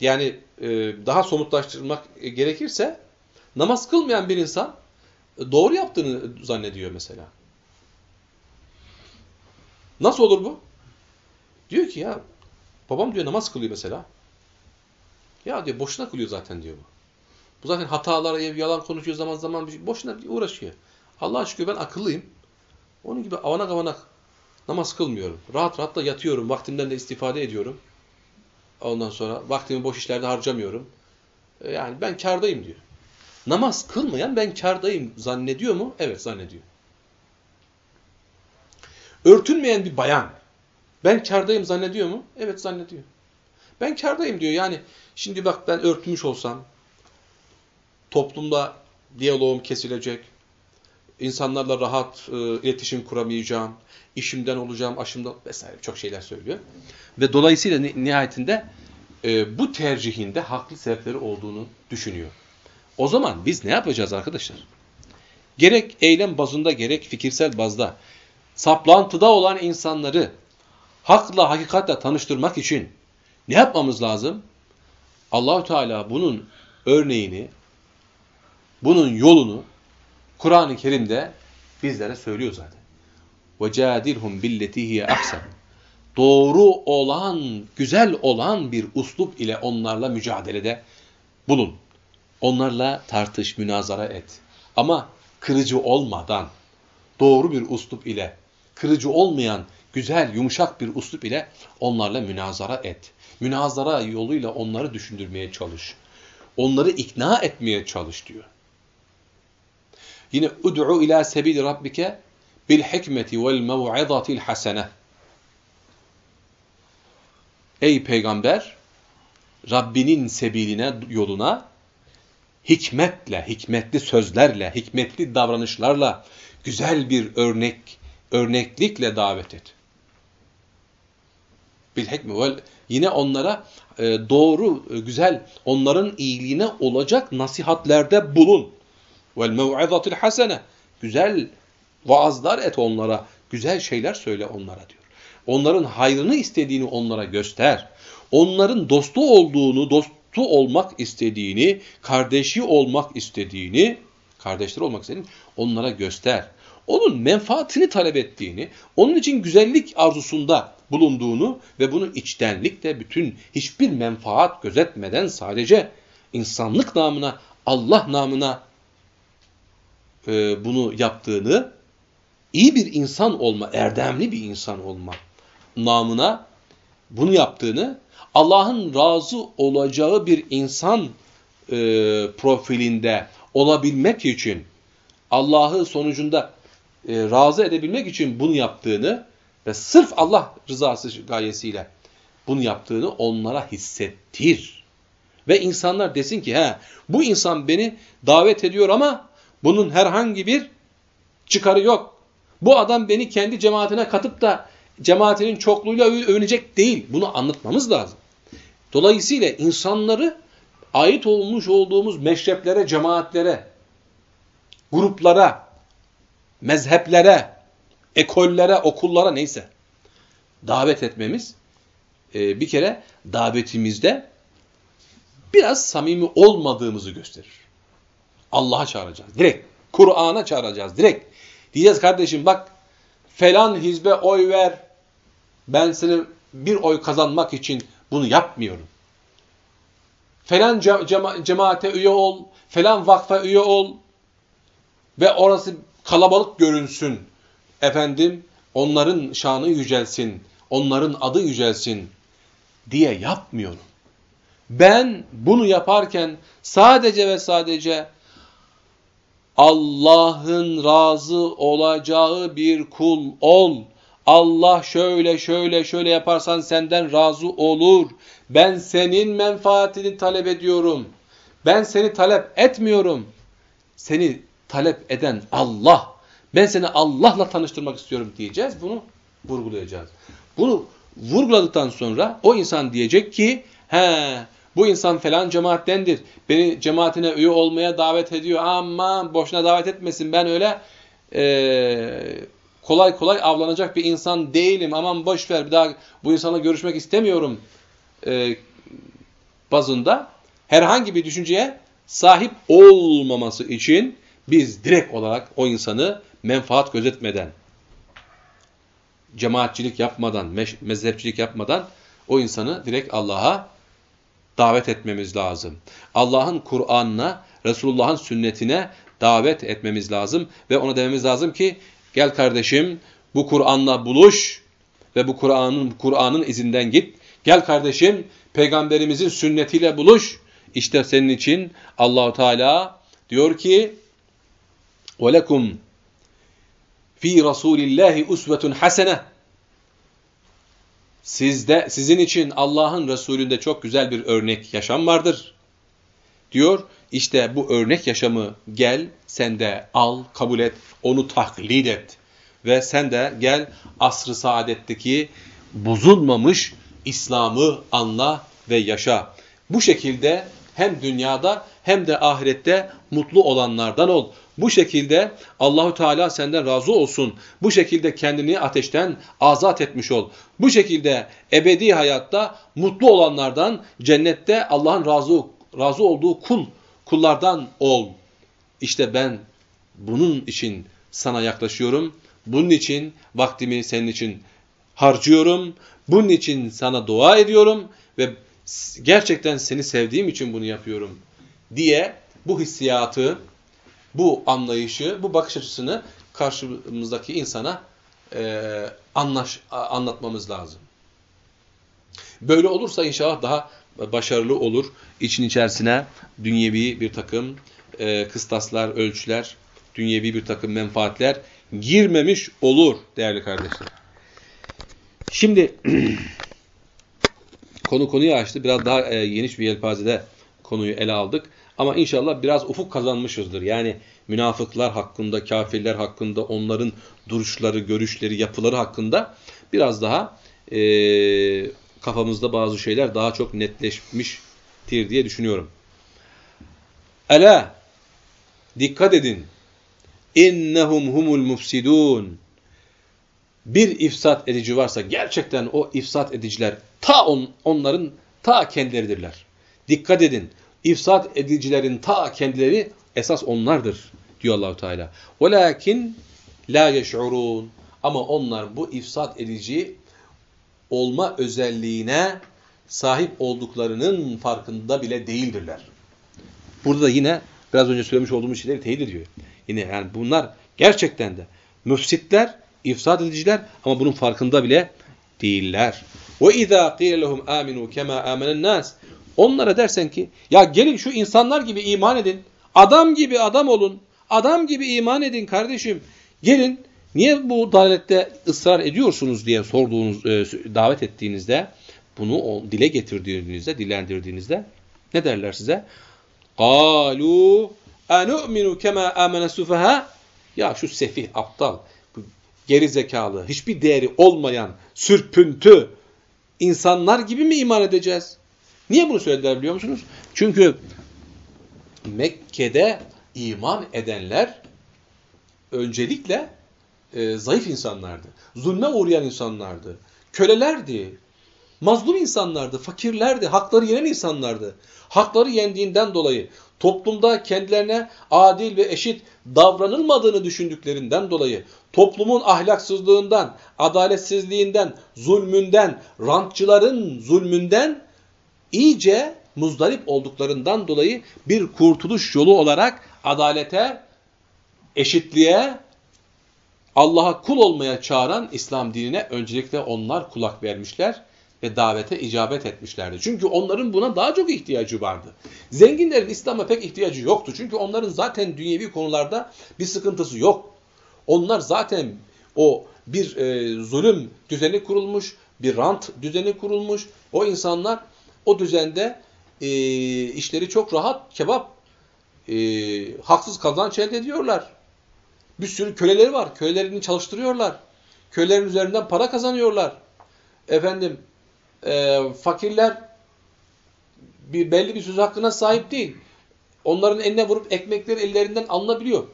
Yani e, daha somutlaştırmak gerekirse namaz kılmayan bir insan doğru yaptığını zannediyor mesela. Nasıl olur bu? Diyor ki ya babam diyor namaz kılıyor mesela. Ya diyor boşuna kılıyor zaten diyor bu. Bu zaten hatalar, yalan konuşuyor zaman zaman bir şey, boşuna uğraşıyor. Allah'a şükür ben akıllıyım. Onun gibi avanak avanak namaz kılmıyorum. Rahat rahat da yatıyorum. Vaktimden de istifade ediyorum. Ondan sonra vaktimi boş işlerde harcamıyorum. E, yani ben kardayım diyor. Namaz kılmayan ben kardayım zannediyor mu? Evet zannediyor. Örtünmeyen bir bayan ben kardayım zannediyor mu? Evet zannediyor. Ben kardayım diyor. Yani şimdi bak ben örtmüş olsam toplumda diyaloğum kesilecek. insanlarla rahat e, iletişim kuramayacağım. işimden olacağım, aşımdan vesaire çok şeyler söylüyor. Ve dolayısıyla nihayetinde e, bu tercihinde haklı sebepleri olduğunu düşünüyor. O zaman biz ne yapacağız arkadaşlar? Gerek eylem bazında gerek fikirsel bazda saplantıda olan insanları hakla hakikatle tanıştırmak için ne yapmamız lazım? Allahü Teala bunun örneğini, bunun yolunu Kur'an-ı Kerim'de bizlere söylüyor zaten. وَجَادِلْهُمْ بِالَّتِي هِيَ أَحْسَنُ Doğru olan, güzel olan bir uslup ile onlarla mücadelede bulun. Onlarla tartış, münazara et. Ama kırıcı olmadan, doğru bir uslup ile, kırıcı olmayan, güzel, yumuşak bir uslup ile onlarla münazara et. Münazara yoluyla onları düşündürmeye çalış. Onları ikna etmeye çalış diyor. Yine ud'u ila sebil rabbike bil hikmeti vel mev'izatil hasene. Ey peygamber Rabbinin sebiline, yoluna hikmetle, hikmetli sözlerle, hikmetli davranışlarla, güzel bir örnek, örneklikle davet et. bil hikme vel yine onlara e, doğru, e, güzel, onların iyiliğine olacak nasihatlerde bulun. Vel mev'izatil hasene. Güzel vaazlar et onlara, güzel şeyler söyle onlara diyor. Onların hayrını istediğini onlara göster. Onların dostu olduğunu, dostu olmak istediğini, kardeşi olmak istediğini, kardeşleri olmak istediğini onlara göster. Onun menfaatini talep ettiğini, onun için güzellik arzusunda bulunduğunu ve bunu içtenlikle bütün hiçbir menfaat gözetmeden sadece insanlık namına, Allah namına e, bunu yaptığını, iyi bir insan olma, erdemli bir insan olma namına bunu yaptığını, Allah'ın razı olacağı bir insan e, profilinde olabilmek için, Allah'ı sonucunda e, razı edebilmek için bunu yaptığını ve sırf Allah rızası gayesiyle bunu yaptığını onlara hissettir. Ve insanlar desin ki he bu insan beni davet ediyor ama bunun herhangi bir çıkarı yok. Bu adam beni kendi cemaatine katıp da cemaatinin çokluğuyla övünecek değil. Bunu anlatmamız lazım. Dolayısıyla insanları ait olmuş olduğumuz meşreplere, cemaatlere, gruplara, mezheplere, ekollere, okullara neyse davet etmemiz e, bir kere davetimizde biraz samimi olmadığımızı gösterir. Allah'a çağıracağız. Direkt. Kur'an'a çağıracağız. Direkt. Diyeceğiz kardeşim bak falan hizbe oy ver. Ben seni bir oy kazanmak için bunu yapmıyorum. Falan cema cemaate üye ol. Falan vakfa üye ol. Ve orası kalabalık görünsün. Efendim onların şanı yücelsin. Onların adı yücelsin diye yapmıyorum. Ben bunu yaparken sadece ve sadece Allah'ın razı olacağı bir kul ol. Allah şöyle şöyle şöyle yaparsan senden razı olur. Ben senin menfaatini talep ediyorum. Ben seni talep etmiyorum. Seni talep eden Allah. Ben seni Allah'la tanıştırmak istiyorum diyeceğiz. Bunu vurgulayacağız. Bunu vurguladıktan sonra o insan diyecek ki he bu insan falan cemaattendir. Beni cemaatine üye olmaya davet ediyor. Ama boşuna davet etmesin. Ben öyle e, kolay kolay avlanacak bir insan değilim. Aman boş ver bir daha bu insanla görüşmek istemiyorum e, bazında herhangi bir düşünceye sahip olmaması için biz direkt olarak o insanı menfaat gözetmeden, cemaatçilik yapmadan, mezhepçilik yapmadan o insanı direkt Allah'a davet etmemiz lazım. Allah'ın Kur'an'ına, Resulullah'ın sünnetine davet etmemiz lazım ve ona dememiz lazım ki gel kardeşim bu Kur'an'la buluş ve bu Kur'an'ın Kur'an'ın izinden git. Gel kardeşim peygamberimizin sünnetiyle buluş. İşte senin için Allahu Teala diyor ki وَلَكُمْ fi Rasulillahi usvetun hasene. Sizde sizin için Allah'ın Resulünde çok güzel bir örnek yaşam vardır. Diyor işte bu örnek yaşamı gel sen de al, kabul et, onu taklit et. Ve sen de gel asr-ı saadetteki bozulmamış İslam'ı anla ve yaşa. Bu şekilde hem dünyada hem de ahirette mutlu olanlardan ol. Bu şekilde Allahu Teala senden razı olsun. Bu şekilde kendini ateşten azat etmiş ol. Bu şekilde ebedi hayatta mutlu olanlardan cennette Allah'ın razı razı olduğu kul kullardan ol. İşte ben bunun için sana yaklaşıyorum. Bunun için vaktimi senin için harcıyorum. Bunun için sana dua ediyorum ve gerçekten seni sevdiğim için bunu yapıyorum diye bu hissiyatı, bu anlayışı, bu bakış açısını karşımızdaki insana e, anlaş, anlatmamız lazım. Böyle olursa inşallah daha başarılı olur. İçin içerisine dünyevi bir takım e, kıstaslar, ölçüler, dünyevi bir takım menfaatler girmemiş olur değerli kardeşler. Şimdi konu konuyu açtı. Biraz daha e, geniş bir yelpazede konuyu ele aldık. Ama inşallah biraz ufuk kazanmışızdır. Yani münafıklar hakkında, kafirler hakkında, onların duruşları, görüşleri, yapıları hakkında biraz daha e, kafamızda bazı şeyler daha çok netleşmiştir diye düşünüyorum. Ela dikkat edin. İnnehum humul mufsidun. Bir ifsat edici varsa gerçekten o ifsat ediciler ta on, onların ta kendileridirler. Dikkat edin. İfsat edicilerin ta kendileri esas onlardır diyor Allahu Teala. Velakin la yeş'urun. Ama onlar bu ifsat edici olma özelliğine sahip olduklarının farkında bile değildirler. Burada da yine biraz önce söylemiş olduğumuz şeyleri teyit ediyor. Yine yani bunlar gerçekten de müfsitler, ifsad ediciler ama bunun farkında bile değiller. Ve izâ qîle lehum âminû kemâ âmenen. Onlara dersen ki ya gelin şu insanlar gibi iman edin. Adam gibi adam olun. Adam gibi iman edin kardeşim. Gelin niye bu dalalette ısrar ediyorsunuz diye sorduğunuz, e, davet ettiğinizde bunu dile getirdiğinizde, dilendirdiğinizde ne derler size? Kalu enu'minu kema amene sufaha ya şu sefih, aptal, geri zekalı, hiçbir değeri olmayan, sürpüntü insanlar gibi mi iman edeceğiz? Niye bunu söylediler biliyor musunuz? Çünkü Mekke'de iman edenler öncelikle e, zayıf insanlardı. Zulme uğrayan insanlardı. Kölelerdi. Mazlum insanlardı, fakirlerdi, hakları yenen insanlardı. Hakları yendiğinden dolayı toplumda kendilerine adil ve eşit davranılmadığını düşündüklerinden dolayı toplumun ahlaksızlığından, adaletsizliğinden, zulmünden, rantçıların zulmünden iyice muzdarip olduklarından dolayı bir kurtuluş yolu olarak adalete, eşitliğe, Allah'a kul olmaya çağıran İslam dinine öncelikle onlar kulak vermişler ve davete icabet etmişlerdi. Çünkü onların buna daha çok ihtiyacı vardı. Zenginlerin İslam'a pek ihtiyacı yoktu. Çünkü onların zaten dünyevi konularda bir sıkıntısı yok. Onlar zaten o bir e, zulüm düzeni kurulmuş, bir rant düzeni kurulmuş. O insanlar o düzende e, işleri çok rahat, kebap, e, haksız kazanç elde ediyorlar. Bir sürü köleleri var. Kölelerini çalıştırıyorlar. Kölelerin üzerinden para kazanıyorlar. Efendim e, fakirler bir belli bir söz hakkına sahip değil. Onların eline vurup ekmekleri ellerinden alınabiliyor.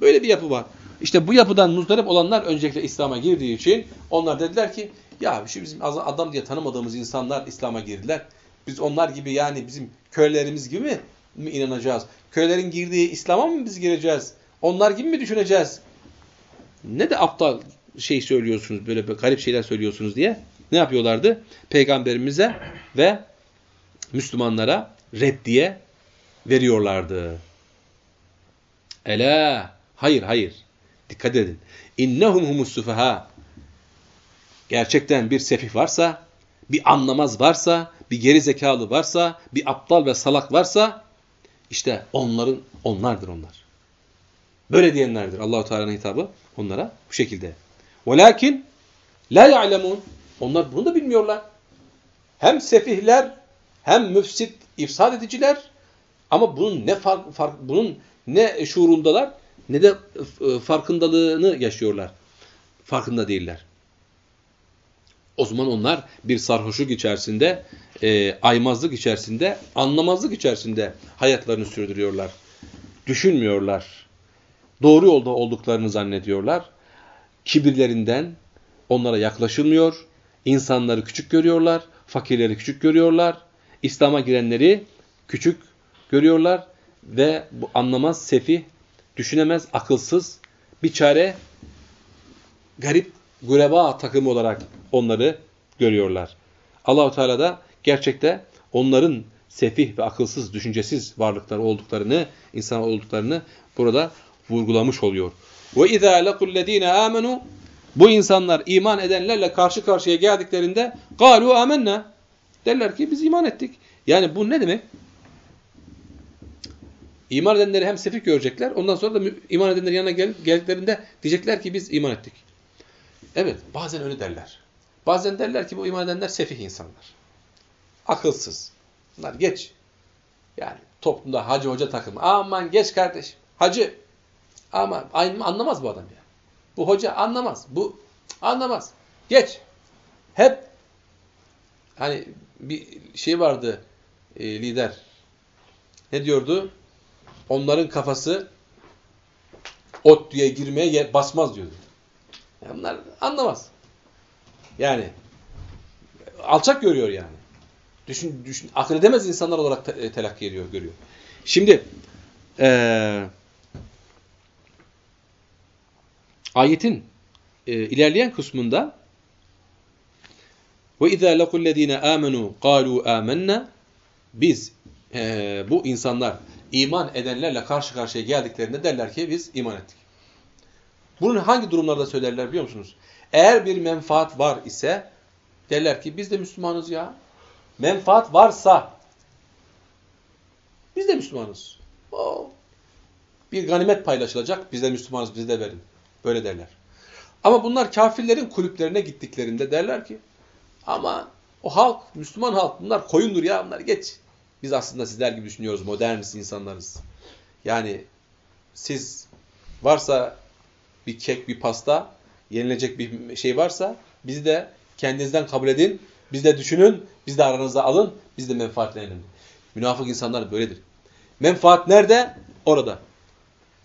Böyle bir yapı var. İşte bu yapıdan muzdarip olanlar öncelikle İslam'a girdiği için onlar dediler ki ya şu bizim adam diye tanımadığımız insanlar İslam'a girdiler. Biz onlar gibi yani bizim köylerimiz gibi mi inanacağız? Köylerin girdiği İslam'a mı biz gireceğiz? Onlar gibi mi düşüneceğiz? Ne de aptal şey söylüyorsunuz böyle, garip şeyler söylüyorsunuz diye ne yapıyorlardı? Peygamberimize ve Müslümanlara reddiye veriyorlardı. Ela hayır hayır dikkat edin. İnnehum humus sufaha gerçekten bir sefih varsa, bir anlamaz varsa, bir geri zekalı varsa, bir aptal ve salak varsa işte onların onlardır onlar. Böyle diyenlerdir Allahu Teala'nın hitabı onlara bu şekilde. Velakin la ya'lemun onlar bunu da bilmiyorlar. Hem sefihler hem müfsit, ifsad ediciler ama bunun ne fark, fark bunun ne şuurundalar ne de e, farkındalığını yaşıyorlar. Farkında değiller. O zaman onlar bir sarhoşluk içerisinde, e, aymazlık içerisinde, anlamazlık içerisinde hayatlarını sürdürüyorlar. Düşünmüyorlar. Doğru yolda olduklarını zannediyorlar. Kibirlerinden onlara yaklaşılmıyor. İnsanları küçük görüyorlar, fakirleri küçük görüyorlar, İslam'a girenleri küçük görüyorlar ve bu anlamaz, sefih, düşünemez, akılsız, bir çare, garip, gureba takımı olarak onları görüyorlar. Allahu Teala da gerçekte onların sefih ve akılsız, düşüncesiz varlıkları olduklarını, insan olduklarını burada vurgulamış oluyor. Ve izâ lekullezîne âmenû bu insanlar iman edenlerle karşı karşıya geldiklerinde galu amennâ derler ki biz iman ettik. Yani bu ne demek? İman edenleri hem sefih görecekler. Ondan sonra da iman edenlerin yanına gel geldiklerinde diyecekler ki biz iman ettik. Evet bazen öyle derler. Bazen derler ki bu iman edenler sefih insanlar. Akılsız. Bunlar geç. Yani toplumda hacı hoca takımı. Aman geç kardeşim. Hacı. Ama anlamaz bu adam ya. Bu hoca anlamaz. Bu anlamaz. Geç. Hep hani bir şey vardı e, lider. Ne diyordu? Onların kafası ot diye girmeye basmaz diyordu. Yani bunlar anlamaz. Yani alçak görüyor yani. Düşün, düşün, akredemez insanlar olarak te, e, telakki ediyor, görüyor. Şimdi ee, ayetin e, ilerleyen kısmında ve izâ lekullezîne âmenû kâlû âmennâ biz e, bu insanlar iman edenlerle karşı karşıya geldiklerinde derler ki biz iman ettik. Bunu hangi durumlarda söylerler biliyor musunuz? Eğer bir menfaat var ise derler ki biz de Müslümanız ya. Menfaat varsa biz de Müslümanız. Bir ganimet paylaşılacak. Biz de Müslümanız bize de verin. Böyle derler. Ama bunlar kafirlerin kulüplerine gittiklerinde derler ki ama o halk, Müslüman halk bunlar koyundur ya bunlar geç. Biz aslında sizler gibi düşünüyoruz. Moderniz insanlarız. Yani siz varsa bir kek, bir pasta, yenilecek bir şey varsa bizi de kendinizden kabul edin. Biz de düşünün, biz de aranızda alın, biz de menfaatlenelim. Münafık insanlar böyledir. Menfaat nerede? Orada.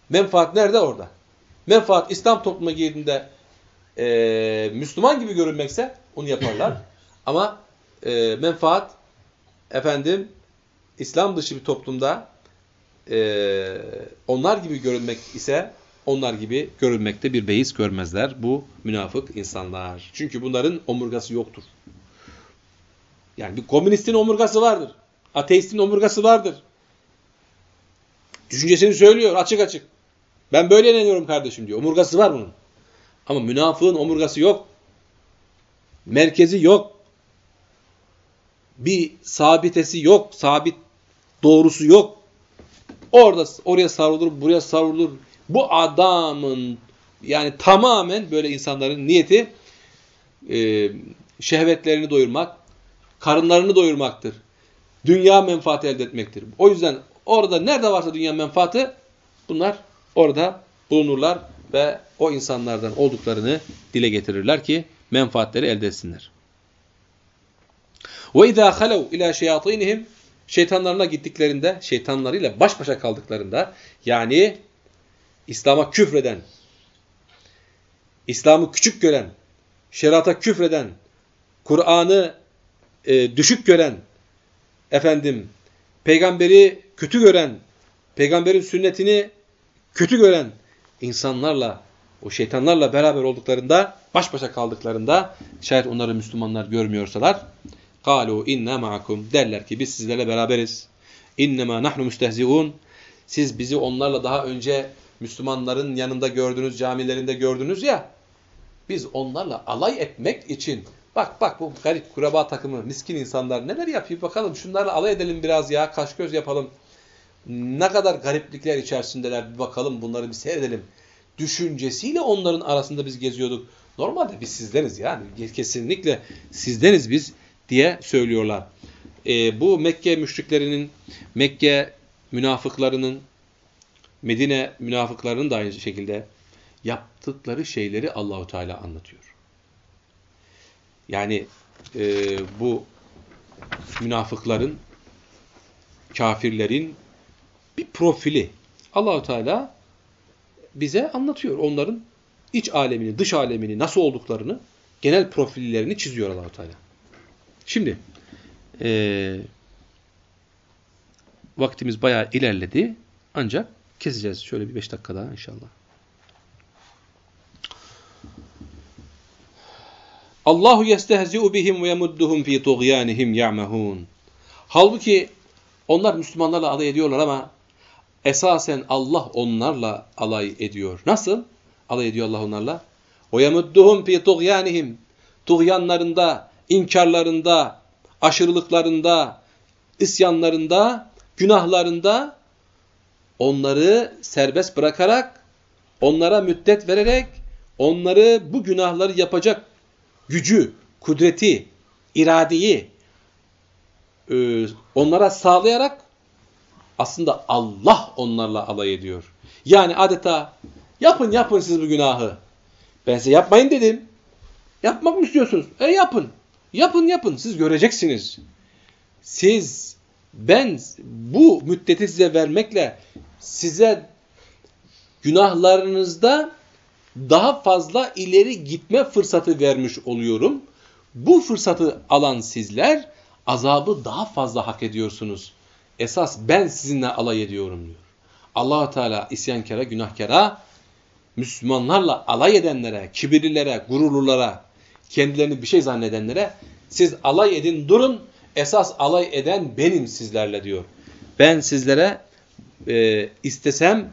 Menfaat nerede? Orada. Menfaat İslam topluma girdiğinde e, Müslüman gibi görünmekse onu yaparlar. Ama e, menfaat efendim İslam dışı bir toplumda e, onlar gibi görünmek ise onlar gibi görülmekte bir beis görmezler bu münafık insanlar. Çünkü bunların omurgası yoktur. Yani bir komünistin omurgası vardır. Ateistin omurgası vardır. Düşüncesini söylüyor açık açık. Ben böyle inanıyorum kardeşim diyor. Omurgası var bunun. Ama münafığın omurgası yok. Merkezi yok. Bir sabitesi yok. Sabit doğrusu yok. Orada oraya savrulur, buraya savrulur. Bu adamın yani tamamen böyle insanların niyeti e, şehvetlerini doyurmak, karınlarını doyurmaktır. Dünya menfaati elde etmektir. O yüzden orada nerede varsa dünya menfaati bunlar orada bulunurlar ve o insanlardan olduklarını dile getirirler ki menfaatleri elde etsinler. وَاِذَا خَلَوْا اِلَى شَيَاطِينِهِمْ Şeytanlarına gittiklerinde, şeytanlarıyla baş başa kaldıklarında, yani İslam'a küfreden, İslam'ı küçük gören, şerata küfreden, Kur'an'ı e, düşük gören, efendim, peygamberi kötü gören, peygamberin sünnetini kötü gören insanlarla, o şeytanlarla beraber olduklarında, baş başa kaldıklarında, şayet onları Müslümanlar görmüyorsalar, قَالُوا inna ma'akum derler ki biz sizlerle beraberiz. اِنَّمَا nahnu müstehzi'un Siz bizi onlarla daha önce Müslümanların yanında gördünüz, camilerinde gördünüz ya, biz onlarla alay etmek için, bak bak bu garip kuraba takımı, miskin insanlar neler yapıyor bakalım, şunlarla alay edelim biraz ya, kaş göz yapalım. Ne kadar gariplikler içerisindeler bir bakalım, bunları bir seyredelim. Düşüncesiyle onların arasında biz geziyorduk. Normalde biz sizdeniz yani, kesinlikle sizdeniz biz diye söylüyorlar. E, bu Mekke müşriklerinin, Mekke münafıklarının, Medine münafıklarının da aynı şekilde yaptıkları şeyleri Allahu Teala anlatıyor. Yani e, bu münafıkların, kafirlerin bir profili Allahu Teala bize anlatıyor. Onların iç alemini, dış alemini, nasıl olduklarını, genel profillerini çiziyor Allahu Teala. Şimdi e, vaktimiz bayağı ilerledi. Ancak keseceğiz şöyle bir beş dakika daha inşallah. Allahu yestehzi'u bihim ve yemudduhum fi tuğyanihim ya'mehun. Halbuki onlar Müslümanlarla alay ediyorlar ama esasen Allah onlarla alay ediyor. Nasıl? Alay ediyor Allah onlarla. Ve yemudduhum fi tuğyanihim. Tuğyanlarında, inkarlarında, aşırılıklarında, isyanlarında, günahlarında onları serbest bırakarak, onlara müddet vererek, onları bu günahları yapacak gücü, kudreti, iradeyi e, onlara sağlayarak aslında Allah onlarla alay ediyor. Yani adeta yapın yapın siz bu günahı. Ben size yapmayın dedim. Yapmak mı istiyorsunuz? E yapın. Yapın yapın siz göreceksiniz. Siz ben bu müddeti size vermekle size günahlarınızda daha fazla ileri gitme fırsatı vermiş oluyorum. Bu fırsatı alan sizler azabı daha fazla hak ediyorsunuz. Esas ben sizinle alay ediyorum diyor. allah Teala isyankara, günahkara, Müslümanlarla alay edenlere, kibirlilere, gururlulara, kendilerini bir şey zannedenlere siz alay edin durun, esas alay eden benim sizlerle diyor. Ben sizlere e, istesem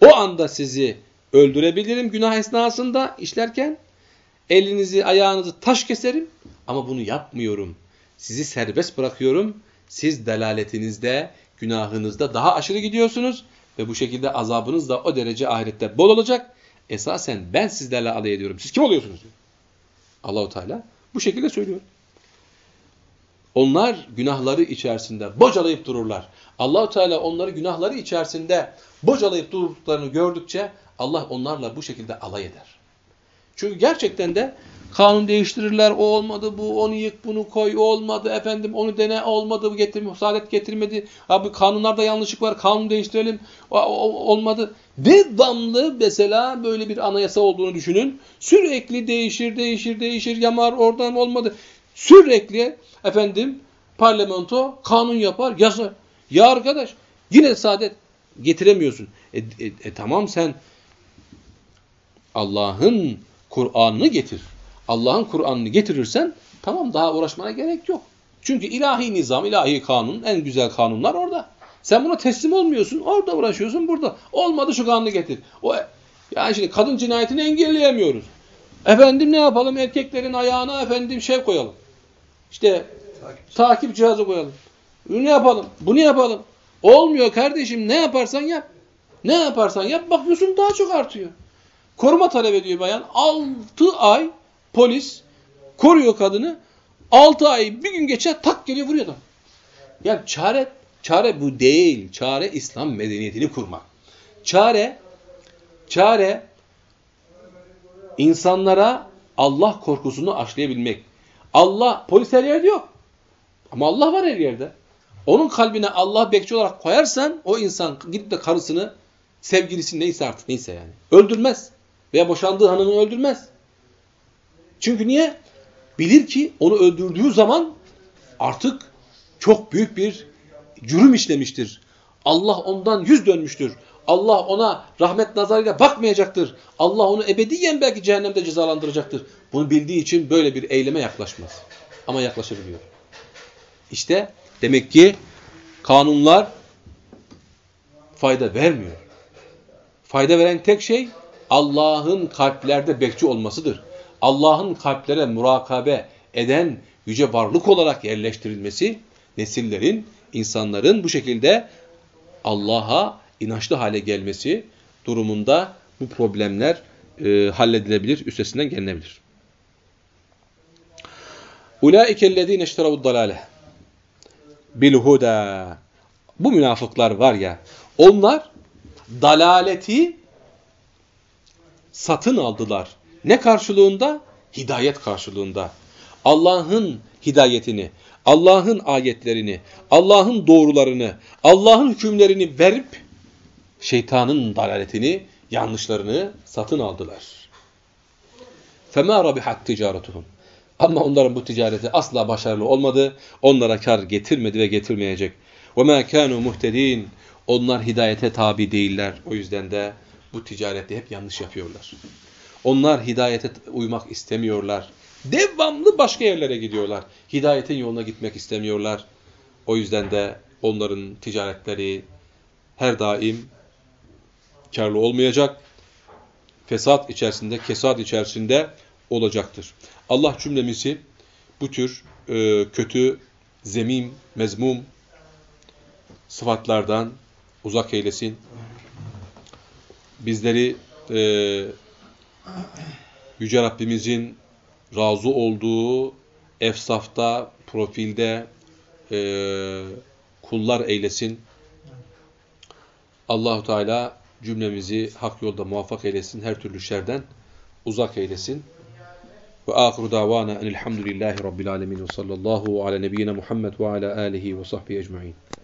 o anda sizi öldürebilirim günah esnasında işlerken. Elinizi ayağınızı taş keserim ama bunu yapmıyorum. Sizi serbest bırakıyorum. Siz delaletinizde, günahınızda daha aşırı gidiyorsunuz ve bu şekilde azabınız da o derece ahirette bol olacak. Esasen ben sizlerle alay ediyorum. Siz kim oluyorsunuz? diyor. Allahu Teala bu şekilde söylüyor. Onlar günahları içerisinde bocalayıp dururlar. Allahu Teala onları günahları içerisinde bocalayıp durduklarını gördükçe Allah onlarla bu şekilde alay eder. Çünkü gerçekten de kanun değiştirirler. O olmadı, bu onu yık, bunu koy, o olmadı, efendim onu dene, olmadı, bu getirme, saadet getirmedi. Abi kanunlarda yanlışlık var, kanun değiştirelim. O, o, olmadı. Devamlı mesela böyle bir anayasa olduğunu düşünün. Sürekli değişir, değişir, değişir, yamar, oradan olmadı. Sürekli efendim parlamento kanun yapar, yasa. Ya arkadaş yine saadet getiremiyorsun. E, e, e tamam sen Allah'ın Kur'an'ını getir. Allah'ın Kur'an'ını getirirsen tamam daha uğraşmana gerek yok. Çünkü ilahi nizam, ilahi kanun, en güzel kanunlar orada. Sen buna teslim olmuyorsun, orada uğraşıyorsun, burada. Olmadı şu kanunu getir. O, yani şimdi kadın cinayetini engelleyemiyoruz. Efendim ne yapalım? Erkeklerin ayağına efendim şey koyalım. İşte takip, takip cihazı koyalım. Bunu yapalım, bunu yapalım. Olmuyor kardeşim, ne yaparsan yap. Ne yaparsan yap, bakıyorsun daha çok artıyor. Koruma talep ediyor bayan. 6 ay polis koruyor kadını. 6 ay bir gün geçer tak geliyor vuruyor adam. Ya çare çare bu değil. Çare İslam medeniyetini kurmak. Çare çare insanlara Allah korkusunu aşlayabilmek. Allah polis her yerde yok. Ama Allah var her yerde. Onun kalbine Allah bekçi olarak koyarsan o insan gidip de karısını, sevgilisini neyse artık neyse yani öldürmez. Veya boşandığı hanımını öldürmez. Çünkü niye? Bilir ki onu öldürdüğü zaman artık çok büyük bir cürüm işlemiştir. Allah ondan yüz dönmüştür. Allah ona rahmet nazarıyla bakmayacaktır. Allah onu ebediyen belki cehennemde cezalandıracaktır. Bunu bildiği için böyle bir eyleme yaklaşmaz. Ama yaklaşabiliyor. İşte demek ki kanunlar fayda vermiyor. Fayda veren tek şey Allah'ın kalplerde bekçi olmasıdır. Allah'ın kalplere murakabe eden yüce varlık olarak yerleştirilmesi, nesillerin, insanların bu şekilde Allah'a inançlı hale gelmesi durumunda bu problemler e, halledilebilir, üstesinden gelinebilir. اُولَٰئِكَ الَّذ۪ينَ اشْتَرَوُ الضَّلَالَةِ بِالْهُدَى Bu münafıklar var ya, onlar dalaleti satın aldılar. Ne karşılığında? Hidayet karşılığında. Allah'ın hidayetini, Allah'ın ayetlerini, Allah'ın doğrularını, Allah'ın hükümlerini verip şeytanın dalaletini, yanlışlarını satın aldılar. فَمَا رَبِحَتْ تِجَارَتُهُمْ Ama onların bu ticareti asla başarılı olmadı. Onlara kar getirmedi ve getirmeyecek. وَمَا كَانُوا مُهْتَد۪ينَ Onlar hidayete tabi değiller. O yüzden de bu ticarette hep yanlış yapıyorlar. Onlar hidayete uymak istemiyorlar. Devamlı başka yerlere gidiyorlar. Hidayetin yoluna gitmek istemiyorlar. O yüzden de onların ticaretleri her daim karlı olmayacak. Fesat içerisinde, kesat içerisinde olacaktır. Allah cümlemizi bu tür e, kötü, zemim, mezmum sıfatlardan uzak eylesin bizleri e, Yüce Rabbimizin razı olduğu efsafta, profilde e, kullar eylesin. Allahu Teala cümlemizi hak yolda muvaffak eylesin, her türlü şerden uzak eylesin. Ve ahiru davana enilhamdülillahi rabbil alemin ve sallallahu ala nebiyyina Muhammed ve ala alihi ve sahbihi ecma'in.